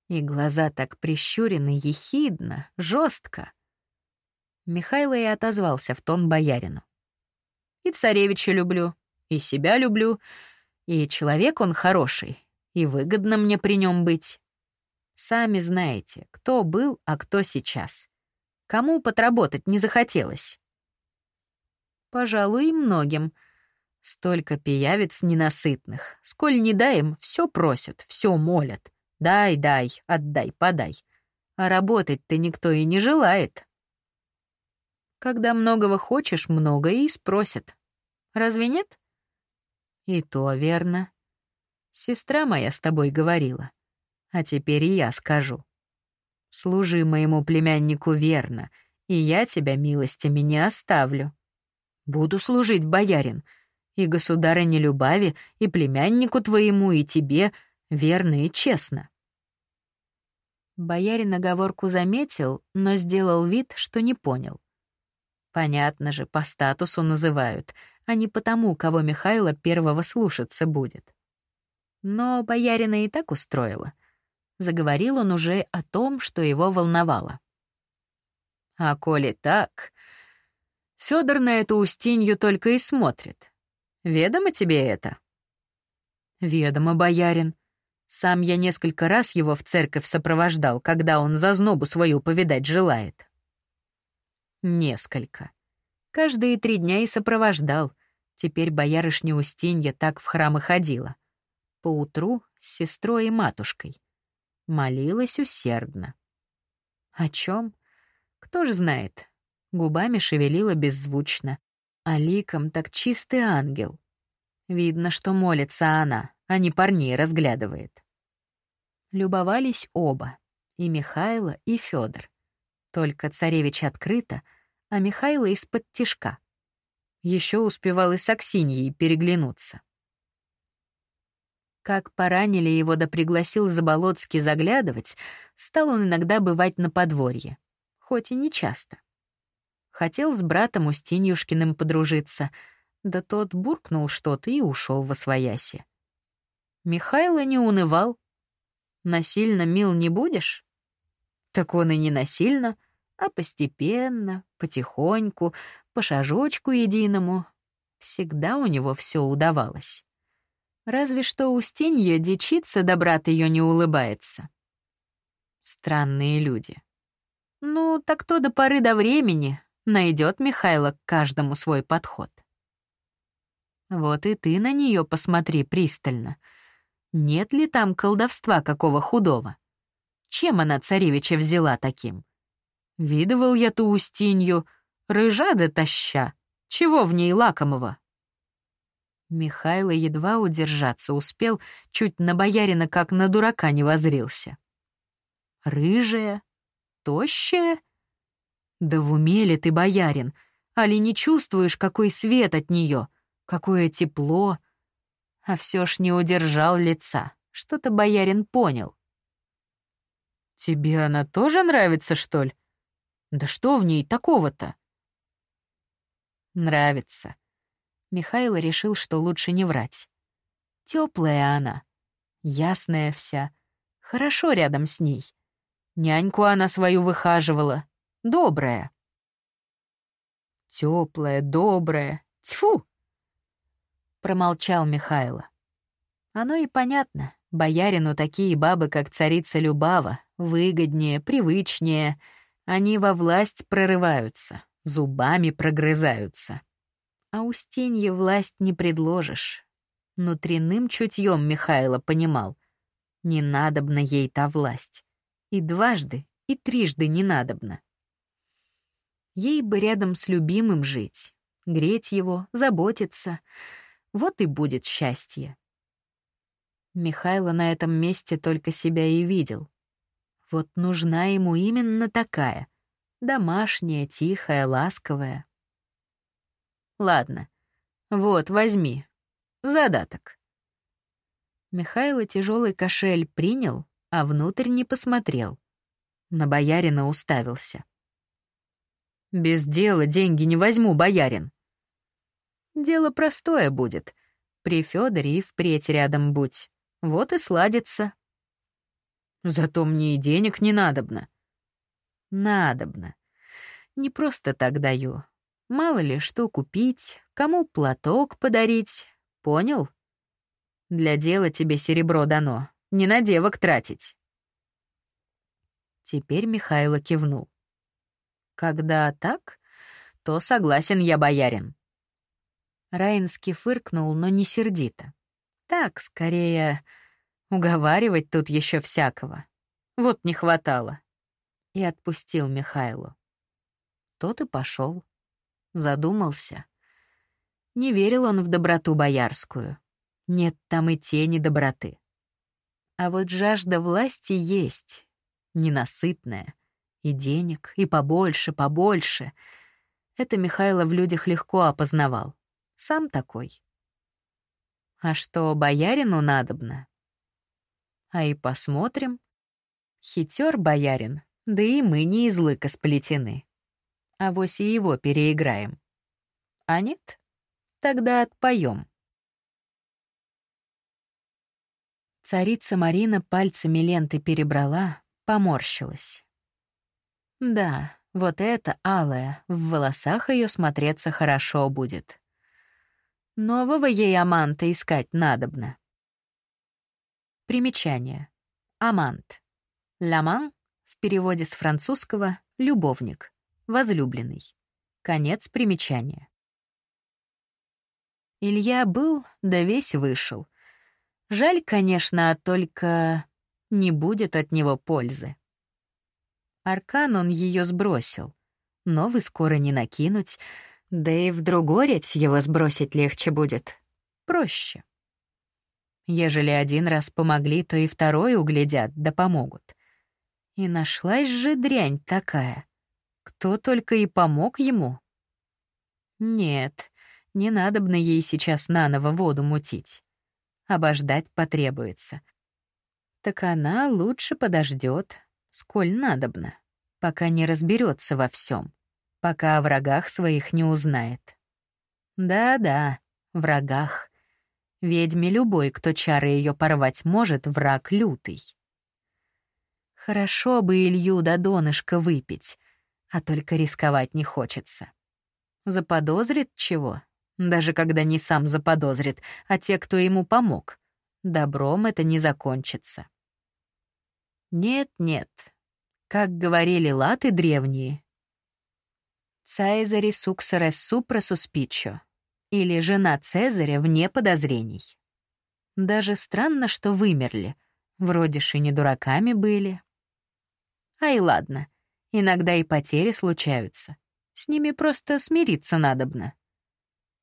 И глаза так прищурены ехидно, жестко. Михайло и отозвался в тон боярину. И царевича люблю, и себя люблю, и человек он хороший, и выгодно мне при нем быть. Сами знаете, кто был, а кто сейчас. Кому подработать не захотелось? Пожалуй, многим. Столько пиявиц ненасытных. Сколь не дай им, все просят, все молят. Дай, дай, отдай, подай. А работать-то никто и не желает. Когда многого хочешь, много и спросят. Разве нет? И то верно. Сестра моя с тобой говорила. А теперь и я скажу. Служи моему племяннику верно, и я тебя милостями не оставлю. Буду служить, боярин, и государыне Любави, и племяннику твоему, и тебе, верно и честно. Боярин оговорку заметил, но сделал вид, что не понял. Понятно же, по статусу называют, а не потому, кого Михайло первого слушаться будет. Но боярина и так устроило. Заговорил он уже о том, что его волновало. А коли так, Федор на эту Устинью только и смотрит. Ведомо тебе это? Ведомо, боярин. Сам я несколько раз его в церковь сопровождал, когда он за знобу свою повидать желает. Несколько. Каждые три дня и сопровождал. Теперь боярышня Устинья так в храм и ходила. Поутру с сестрой и матушкой. Молилась усердно. О чем? Кто ж знает. Губами шевелила беззвучно. А ликом так чистый ангел. Видно, что молится она, а не парней разглядывает. Любовались оба, и Михайло, и Федор. Только царевич открыто, а Михайло из-под тишка. Еще успевал и с Аксиньей переглянуться. Как поранили его да пригласил Заболоцкий заглядывать, стал он иногда бывать на подворье, хоть и не часто. Хотел с братом Устиньюшкиным подружиться, да тот буркнул что-то и ушел во свояси. Михайло не унывал. «Насильно мил не будешь?» Так он и не насильно, а постепенно, потихоньку, по шажочку единому. Всегда у него все удавалось. Разве что Устинья дичится, да брат ее не улыбается. Странные люди. Ну, так то до поры до времени найдет Михайло к каждому свой подход. Вот и ты на нее посмотри пристально. Нет ли там колдовства какого худого? Чем она царевича взяла таким? Видывал я ту Устинью, рыжа да таща. Чего в ней лакомого? Михайло едва удержаться успел, чуть на боярина как на дурака не возрился. Рыжая? Тощая? Да в уме ли ты, боярин? Али не чувствуешь, какой свет от нее, какое тепло? А все ж не удержал лица. Что-то боярин понял. «Тебе она тоже нравится, что ли? Да что в ней такого-то?» «Нравится», Михаил решил, что лучше не врать. Теплая она, ясная вся, хорошо рядом с ней. Няньку она свою выхаживала, добрая. Теплая, добрая, тьфу! Промолчал Михайло. Оно и понятно. Боярину такие бабы, как царица Любава, выгоднее, привычнее. Они во власть прорываются, зубами прогрызаются а Устинье власть не предложишь. Внутренним чутьем Михайло понимал. Не надобна ей та власть. И дважды, и трижды не надобна. Ей бы рядом с любимым жить, греть его, заботиться. Вот и будет счастье. Михайло на этом месте только себя и видел. Вот нужна ему именно такая. Домашняя, тихая, ласковая. Ладно. Вот, возьми. Задаток. Михайло тяжелый кошель принял, а внутрь не посмотрел. На боярина уставился. «Без дела деньги не возьму, боярин». «Дело простое будет. При Федоре и впредь рядом будь. Вот и сладится». «Зато мне и денег не надобно». «Надобно. Не просто так даю. Мало ли, что купить, кому платок подарить. Понял? Для дела тебе серебро дано, не на девок тратить. Теперь Михайло кивнул. Когда так, то согласен я, боярин. Раинский фыркнул, но не сердито. Так, скорее, уговаривать тут еще всякого. Вот не хватало. И отпустил Михайлу. Тот и пошел. Задумался. Не верил он в доброту боярскую. Нет там и тени доброты. А вот жажда власти есть, ненасытная. И денег, и побольше, побольше. Это Михайло в людях легко опознавал. Сам такой. А что боярину надобно? А и посмотрим. Хитер боярин, да и мы не из лыка сплетены. А вось и его переиграем. А нет? Тогда отпоем. Царица Марина пальцами ленты перебрала, поморщилась. Да, вот это алая, в волосах ее смотреться хорошо будет. Нового ей аманта искать надобно. Примечание. Амант. Ламан в переводе с французского «любовник», «возлюбленный». Конец примечания. Илья был, да весь вышел. Жаль, конечно, только не будет от него пользы. Аркан он ее сбросил. Новый скоро не накинуть, да и в другорец его сбросить легче будет. Проще. Ежели один раз помогли, то и второй углядят, да помогут. И нашлась же дрянь такая. Кто только и помог ему. Нет, не надо бы ей сейчас наново воду мутить. Обождать потребуется. Так она лучше подождет, сколь надобно, пока не разберется во всем, пока о врагах своих не узнает. Да-да, врагах. Ведьме любой, кто чары ее порвать может, враг лютый. Хорошо бы Илью до донышка выпить, а только рисковать не хочется. Заподозрит чего, даже когда не сам заподозрит, а те, кто ему помог. Добром это не закончится. Нет-нет, как говорили латы древние. Цайзари суксерес супра суспичо, или жена Цезаря вне подозрений. Даже странно, что вымерли, вроде ж и не дураками были. Ай, ладно, иногда и потери случаются. С ними просто смириться надобно.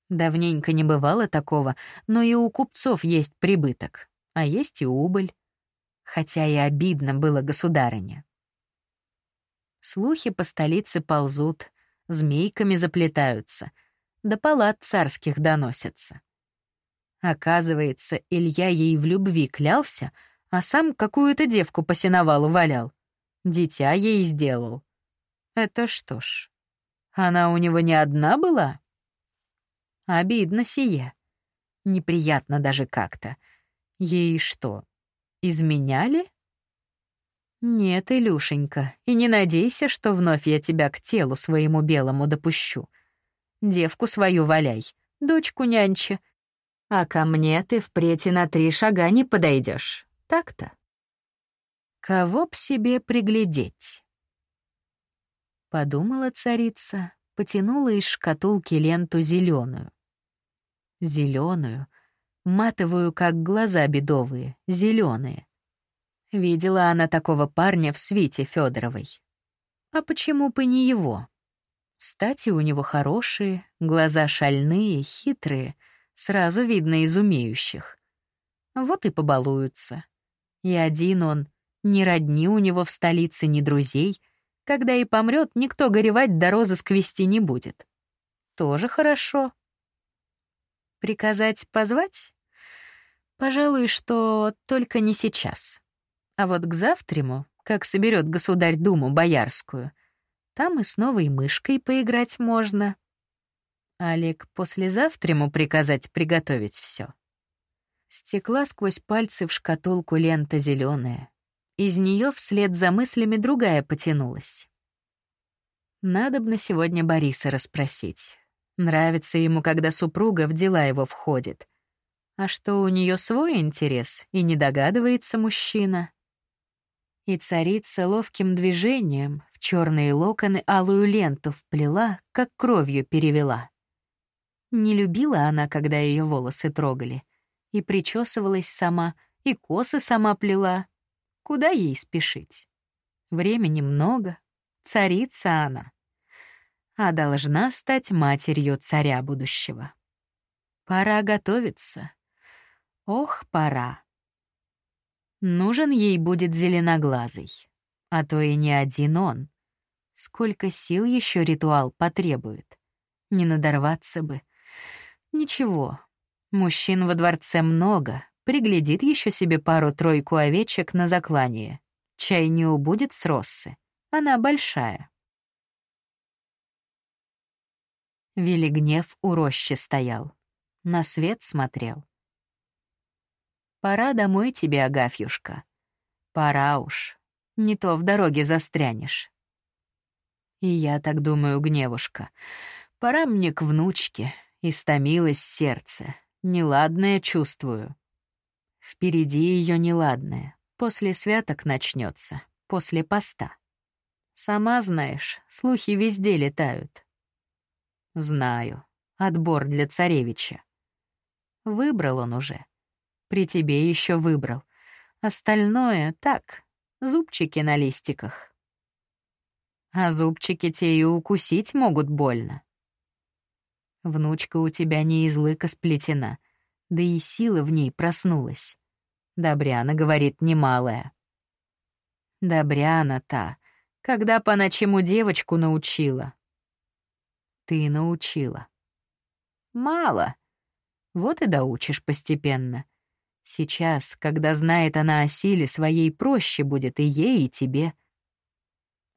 Давненько не бывало такого, но и у купцов есть прибыток, а есть и убыль. Хотя и обидно было государыне. Слухи по столице ползут, змейками заплетаются, до палат царских доносятся. Оказывается, Илья ей в любви клялся, а сам какую-то девку по сеновалу валял. Дитя ей сделал. Это что ж, она у него не одна была? Обидно сие. Неприятно даже как-то. Ей что, изменяли? Нет, Илюшенька, и не надейся, что вновь я тебя к телу своему белому допущу. Девку свою валяй, дочку нянчи. А ко мне ты впредь и на три шага не подойдешь. Так-то? Кого б себе приглядеть? Подумала царица, потянула из шкатулки ленту зеленую зеленую, матовую, как глаза бедовые, зеленые. Видела она такого парня в свете Федоровой. А почему бы не его? Стати у него хорошие, глаза шальные, хитрые, сразу видно из умеющих. Вот и побалуются. И один он, ни родни у него в столице, ни друзей. Когда и помрет, никто горевать до розыск вести не будет. Тоже хорошо. Приказать позвать? Пожалуй, что только не сейчас. А вот к завтраму, как соберет государь думу боярскую, там и с новой мышкой поиграть можно. Олег послезавтраму приказать приготовить все. Стекла сквозь пальцы в шкатулку лента зеленая. Из нее вслед за мыслями другая потянулась. Надо бы на сегодня Бориса расспросить. Нравится ему, когда супруга в дела его входит. А что у нее свой интерес, и не догадывается мужчина. И царица ловким движением в черные локоны алую ленту вплела, как кровью перевела. Не любила она, когда ее волосы трогали, и причесывалась сама, и косы сама плела. Куда ей спешить? Времени много, царица она, а должна стать матерью царя будущего. Пора готовиться. Ох, пора. Нужен ей будет зеленоглазый, а то и не один он. Сколько сил еще ритуал потребует. Не надорваться бы. Ничего, мужчин во дворце много, приглядит еще себе пару-тройку овечек на заклание. Чай не убудет с Россы, она большая. Велигнев у рощи стоял, на свет смотрел. Пора домой тебе, Агафьюшка. Пора уж. Не то в дороге застрянешь. И я так думаю, гневушка. Пора мне к внучке. Истомилось сердце. Неладное чувствую. Впереди ее неладное. После святок начнется. После поста. Сама знаешь, слухи везде летают. Знаю. Отбор для царевича. Выбрал он уже. При тебе еще выбрал. Остальное — так, зубчики на листиках. А зубчики те и укусить могут больно. Внучка у тебя не из лыка сплетена, да и сила в ней проснулась. Добряна, говорит, немалая. Добряна та, когда по ночему девочку научила. Ты научила. Мало. Вот и доучишь постепенно. Сейчас, когда знает она о силе своей, проще будет и ей, и тебе.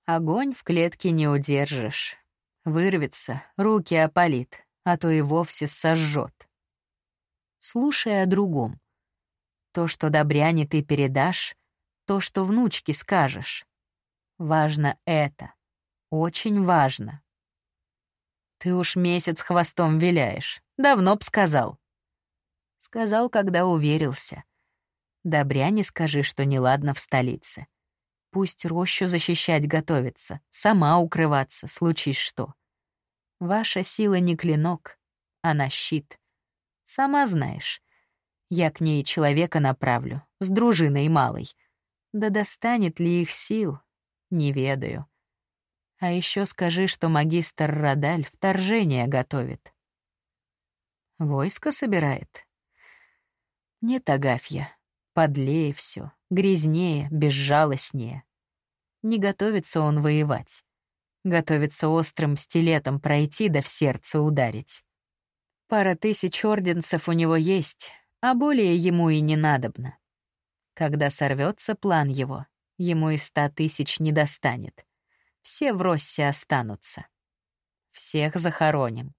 Огонь в клетке не удержишь. Вырвется, руки опалит, а то и вовсе сожжет. Слушай о другом. То, что Добряне ты передашь, то, что внучке скажешь. Важно это. Очень важно. Ты уж месяц хвостом виляешь. Давно б сказал. Сказал, когда уверился. Добряне скажи, что неладно в столице. Пусть рощу защищать готовится, сама укрываться, случись что. Ваша сила не клинок, она щит. Сама знаешь. Я к ней человека направлю, с дружиной малой. Да достанет ли их сил, не ведаю. А еще скажи, что магистр Радаль вторжение готовит. Войско собирает. Нет, Агафья, подлее все, грязнее, безжалостнее. Не готовится он воевать. Готовится острым стилетом пройти да в сердце ударить. Пара тысяч орденцев у него есть, а более ему и не надобно. Когда сорвется план его, ему и ста тысяч не достанет. Все в Россе останутся. Всех захороним.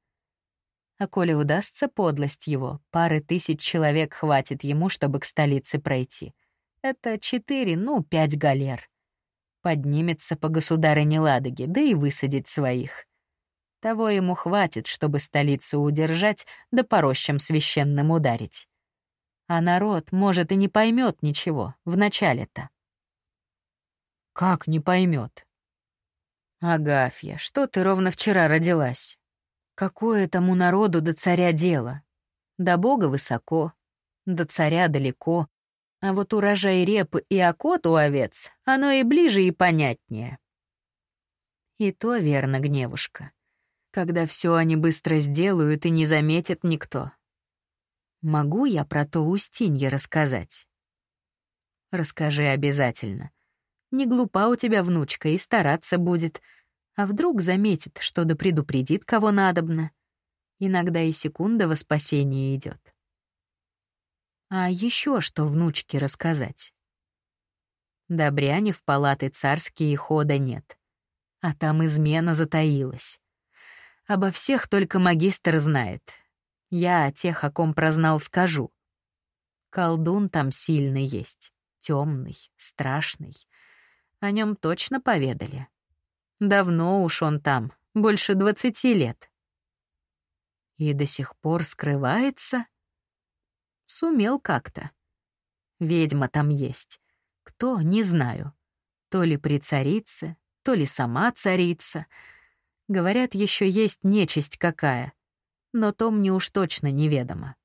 А коли удастся подлость его, пары тысяч человек хватит ему, чтобы к столице пройти. Это четыре, ну, пять галер. Поднимется по государыне Ладоге, да и высадить своих. Того ему хватит, чтобы столицу удержать, да по рощам священным ударить. А народ, может, и не поймет ничего, в начале-то. Как не поймет? Агафья, что ты ровно вчера родилась? Какое тому народу до царя дело? До бога высоко, до царя далеко, а вот урожай репы и окот у овец, оно и ближе, и понятнее. И то верно, гневушка. Когда все они быстро сделают и не заметит никто. Могу я про то Устинье рассказать? Расскажи обязательно. Не глупа у тебя внучка и стараться будет — а вдруг заметит, что да предупредит, кого надобно. Иногда и секунда во спасение идет. А еще что внучке рассказать? Добряне в палаты царские хода нет. А там измена затаилась. Обо всех только магистр знает. Я о тех, о ком прознал, скажу. Колдун там сильный есть, темный, страшный. О нем точно поведали. Давно уж он там, больше двадцати лет. И до сих пор скрывается? Сумел как-то. Ведьма там есть. Кто, не знаю. То ли при царице, то ли сама царица. Говорят, еще есть нечисть какая. Но то мне уж точно неведомо.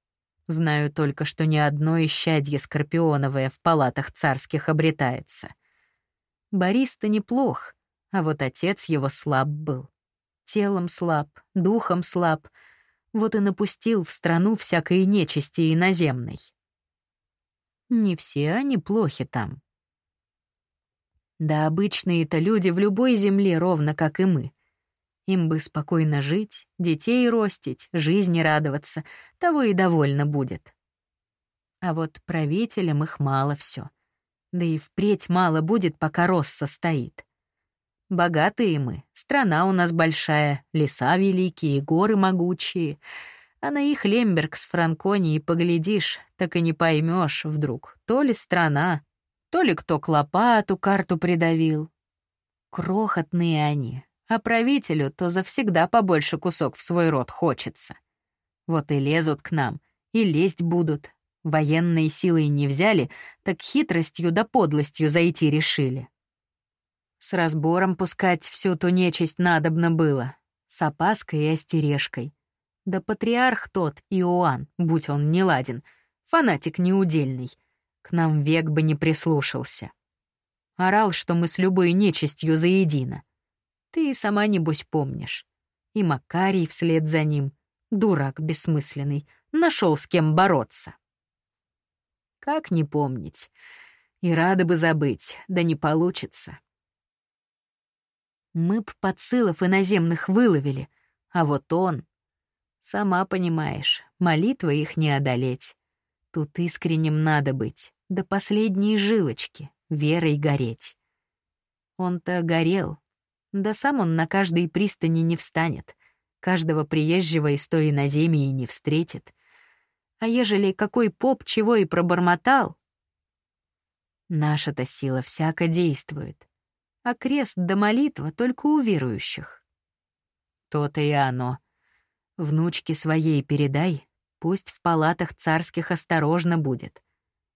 Знаю только, что ни одно исчадье скорпионовое в палатах царских обретается. Борис-то неплох, а вот отец его слаб был. Телом слаб, духом слаб. Вот и напустил в страну всякой нечисти иноземной. Не все они плохи там. Да обычные-то люди в любой земле ровно как и мы. Им бы спокойно жить, детей ростить, жизни радоваться, того и довольно будет. А вот правителям их мало все. Да и впредь мало будет, пока рост состоит. Богатые мы, страна у нас большая, леса великие, горы могучие. А на их Лемберг с Франконией поглядишь, так и не поймешь вдруг, то ли страна, то ли кто к лопату карту придавил. Крохотные они, а правителю то завсегда побольше кусок в свой рот хочется. Вот и лезут к нам, и лезть будут. Военные силы не взяли, так хитростью да подлостью зайти решили. С разбором пускать всю ту нечисть надобно было, с опаской и остережкой. Да патриарх тот, Иоанн, будь он неладен, фанатик неудельный, к нам век бы не прислушался. Орал, что мы с любой нечистью заедино. Ты и сама, небось, помнишь. И Макарий вслед за ним. Дурак бессмысленный. Нашел с кем бороться. Как не помнить? И рада бы забыть, да не получится. Мы б подсылов иноземных выловили, а вот он... Сама понимаешь, молитва их не одолеть. Тут искренним надо быть, до последней жилочки, верой гореть. Он-то горел, да сам он на каждой пристани не встанет, каждого приезжего из той иноземии не встретит. А ежели какой поп чего и пробормотал... Наша-то сила всяко действует, а крест да молитва только у верующих. То-то и оно. Внучке своей передай, пусть в палатах царских осторожно будет.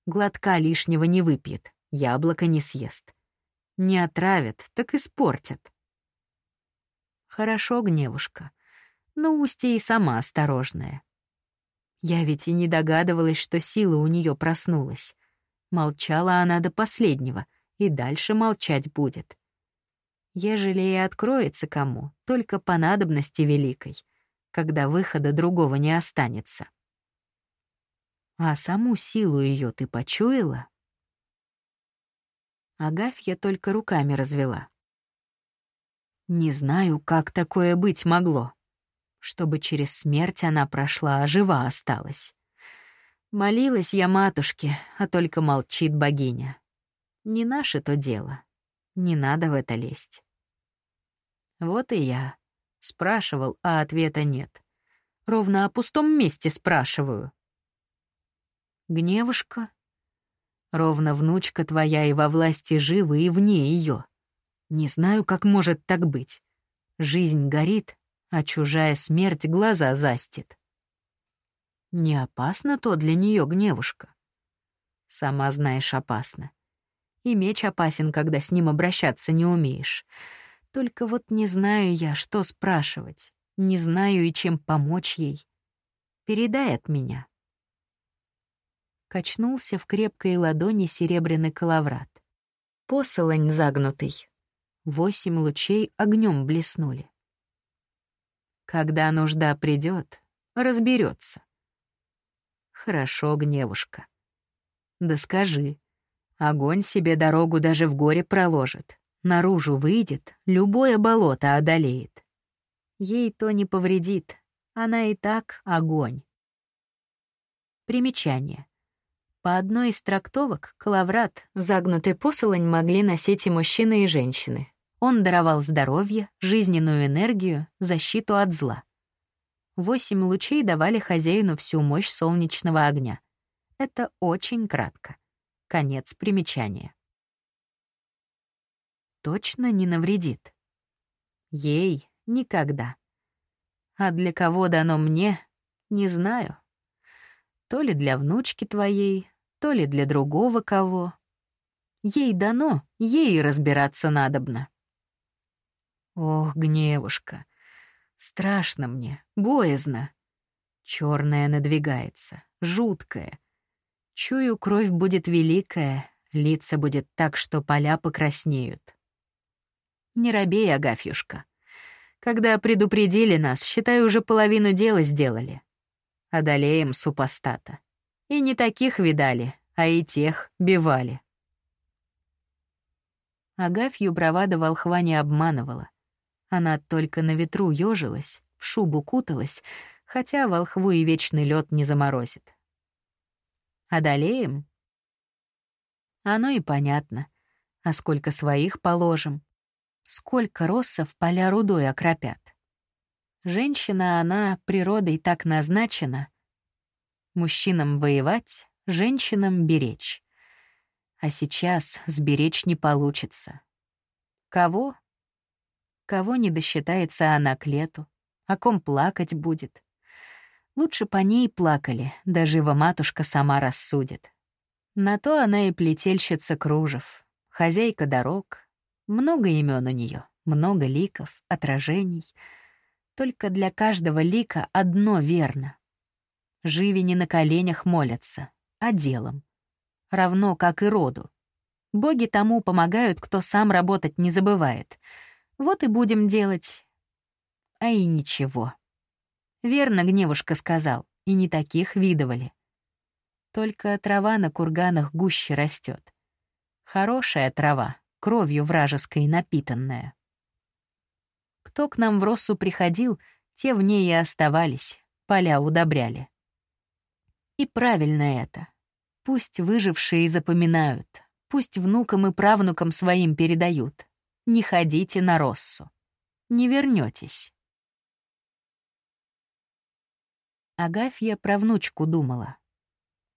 Глотка лишнего не выпьет, яблоко не съест. Не отравят, так испортят. Хорошо, гневушка. Но Устья и сама осторожная. Я ведь и не догадывалась, что сила у нее проснулась. Молчала она до последнего, и дальше молчать будет. Ежели и откроется кому, только по надобности великой, когда выхода другого не останется. А саму силу ее ты почуяла? Агафья только руками развела. Не знаю, как такое быть могло. Чтобы через смерть она прошла, а жива осталась. Молилась я матушке, а только молчит богиня. Не наше то дело. Не надо в это лезть. Вот и я. Спрашивал, а ответа нет. Ровно о пустом месте спрашиваю. Гневушка? Ровно внучка твоя и во власти живы, и вне ее. Не знаю, как может так быть. Жизнь горит, а чужая смерть глаза застит. Не опасно то для нее гневушка? Сама знаешь, опасно. И меч опасен, когда с ним обращаться не умеешь. Только вот не знаю я, что спрашивать. Не знаю и чем помочь ей. Передай от меня. Качнулся в крепкой ладони серебряный коловрат. Посолонь загнутый, Восемь лучей огнем блеснули. Когда нужда придет, разберется. Хорошо, гневушка. Да скажи, огонь себе дорогу даже в горе проложит, наружу выйдет, любое болото одолеет. Ей то не повредит, она и так огонь. Примечание. По одной из трактовок коловрат, загнутый посолонь могли носить и мужчины, и женщины, он даровал здоровье, жизненную энергию, защиту от зла. Восемь лучей давали хозяину всю мощь солнечного огня. Это очень кратко. Конец примечания. Точно не навредит. Ей никогда. А для кого дано мне, не знаю. То ли для внучки твоей, то ли для другого кого. Ей дано, ей разбираться надобно. Ох, гневушка, страшно мне, боязно. Черная надвигается, жуткая. Чую, кровь будет великая, лица будет так, что поля покраснеют. Не робей, Агафьюшка. Когда предупредили нас, считай, уже половину дела сделали. Одолеем супостата. И не таких видали, а и тех бивали. Агафью бравада волхва не обманывала. Она только на ветру ёжилась, в шубу куталась, хотя волхву и вечный лед не заморозит. Одолеем? Оно и понятно. А сколько своих положим? Сколько россов поля рудой окропят? Женщина она природой так назначена. Мужчинам воевать, женщинам беречь. А сейчас сберечь не получится. Кого? Кого не досчитается она к лету? О ком плакать будет? Лучше по ней плакали, да жива матушка сама рассудит. На то она и плетельщица кружев, хозяйка дорог. Много имен у нее, много ликов, отражений. Только для каждого лика одно верно. Живи не на коленях молятся, а делом. Равно как и роду. Боги тому помогают, кто сам работать не забывает. Вот и будем делать. А и ничего. Верно Гневушка сказал, и не таких видывали. Только трава на курганах гуще растет. Хорошая трава, кровью вражеской напитанная. Кто к нам в Россу приходил, те в ней и оставались, поля удобряли. И правильно это. Пусть выжившие запоминают, пусть внукам и правнукам своим передают. Не ходите на Россу. Не вернетесь. Агафья про внучку думала.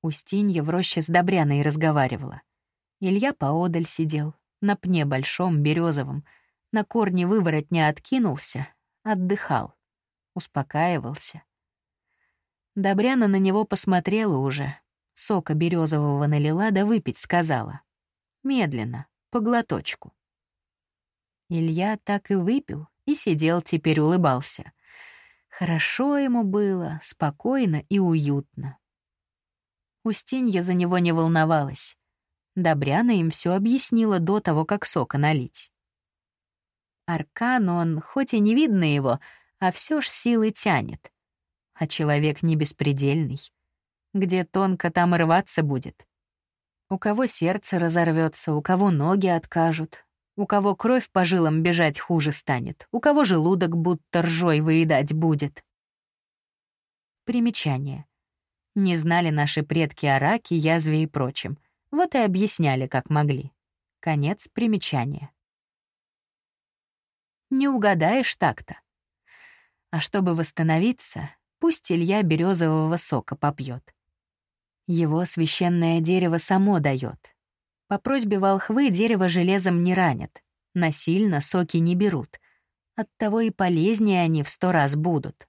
Устинья в роще с Добряной разговаривала. Илья поодаль сидел, на пне большом, березовом, на корне выворотня откинулся, отдыхал, успокаивался. Добряна на него посмотрела уже, сока березового налила да выпить сказала. Медленно, по глоточку. Илья так и выпил и сидел теперь улыбался. Хорошо ему было, спокойно и уютно. Устинья за него не волновалась. Добряна им все объяснила до того, как сока налить. Аркан он, хоть и не видно его, а все ж силы тянет а человек не беспредельный. Где тонко, там и рваться будет. У кого сердце разорвется, у кого ноги откажут, у кого кровь по жилам бежать хуже станет, у кого желудок будто ржой выедать будет. Примечание. Не знали наши предки о раке, язве и прочем. Вот и объясняли, как могли. Конец примечания. Не угадаешь так-то. А чтобы восстановиться, Пусть Илья березового сока попьет. Его священное дерево само дает. По просьбе волхвы дерево железом не ранят, насильно соки не берут. Оттого и полезнее они в сто раз будут.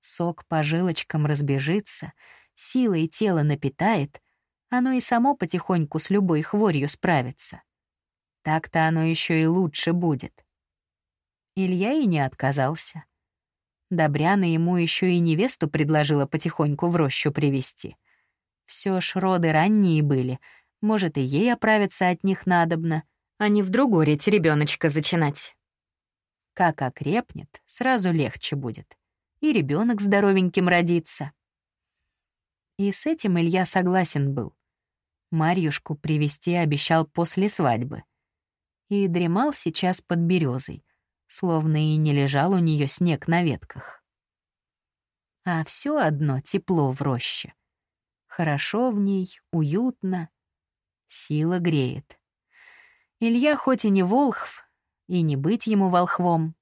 Сок по жилочкам разбежится, силой тело напитает, оно и само потихоньку с любой хворью справится. Так-то оно еще и лучше будет. Илья и не отказался. Добряна ему еще и невесту предложила потихоньку в рощу привести. Все ж роды ранние были, может, и ей оправиться от них надобно, а не в другореть ребеночка зачинать. Как окрепнет, сразу легче будет. И ребенок здоровеньким родится. И с этим Илья согласен был. Марьюшку привести обещал после свадьбы. И дремал сейчас под березой, словно и не лежал у нее снег на ветках. А все одно тепло в роще. Хорошо в ней, уютно. Сила греет. Илья хоть и не волхв, и не быть ему волхвом,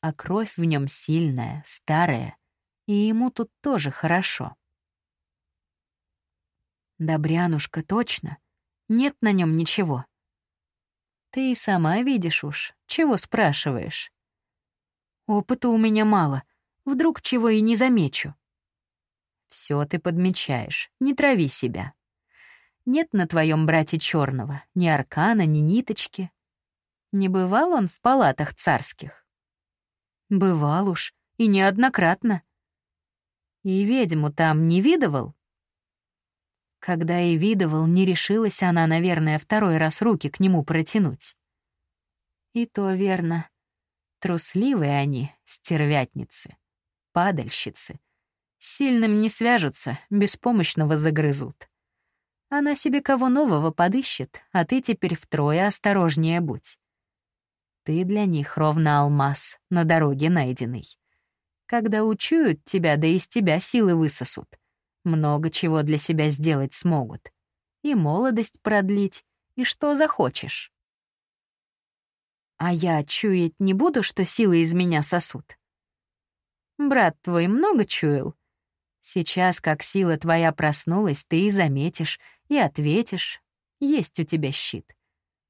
а кровь в нем сильная, старая, и ему тут тоже хорошо. Добрянушка, точно. Нет на нем ничего. Ты и сама видишь уж, чего спрашиваешь? Опыта у меня мало, вдруг чего и не замечу. Все ты подмечаешь, не трави себя. Нет на твоем брате черного ни аркана, ни ниточки. Не бывал он в палатах царских? Бывал уж, и неоднократно. И ведьму там не видывал? Когда и видывал, не решилась она, наверное, второй раз руки к нему протянуть. И то верно. Трусливые они, стервятницы, падальщицы. Сильным не свяжутся, беспомощного загрызут. Она себе кого нового подыщет, а ты теперь втрое осторожнее будь. Ты для них ровно алмаз, на дороге найденный. Когда учуют тебя, да из тебя силы высосут. Много чего для себя сделать смогут. И молодость продлить, и что захочешь. А я чуять не буду, что силы из меня сосут. Брат твой много чуял? Сейчас, как сила твоя проснулась, ты и заметишь, и ответишь. Есть у тебя щит.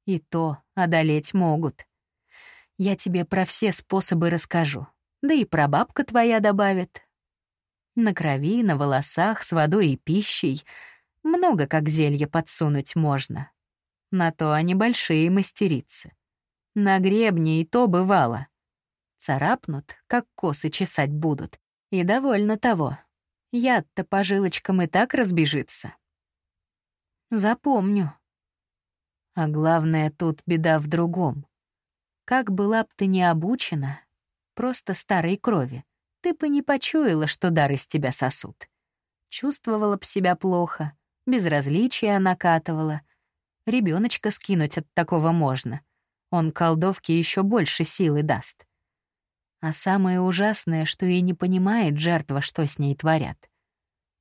И то одолеть могут. Я тебе про все способы расскажу. Да и про бабка твоя добавит. На крови, на волосах, с водой и пищей. Много как зелье подсунуть можно. На то они большие мастерицы. На гребне и то бывало. Царапнут, как косы чесать будут. И довольно того. Яд-то по жилочкам и так разбежится. Запомню. А главное, тут беда в другом. Как была б ты не обучена, просто старой крови, ты бы не почуяла, что дар из тебя сосут. Чувствовала б себя плохо, безразличие накатывала. Ребеночка скинуть от такого можно — он колдовке еще больше силы даст. А самое ужасное, что и не понимает жертва, что с ней творят.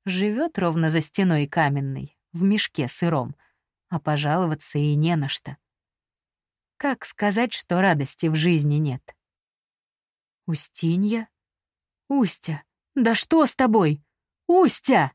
Живет ровно за стеной каменной, в мешке сыром, а пожаловаться и не на что. Как сказать, что радости в жизни нет? Устинья? Устя, да что с тобой? Устя!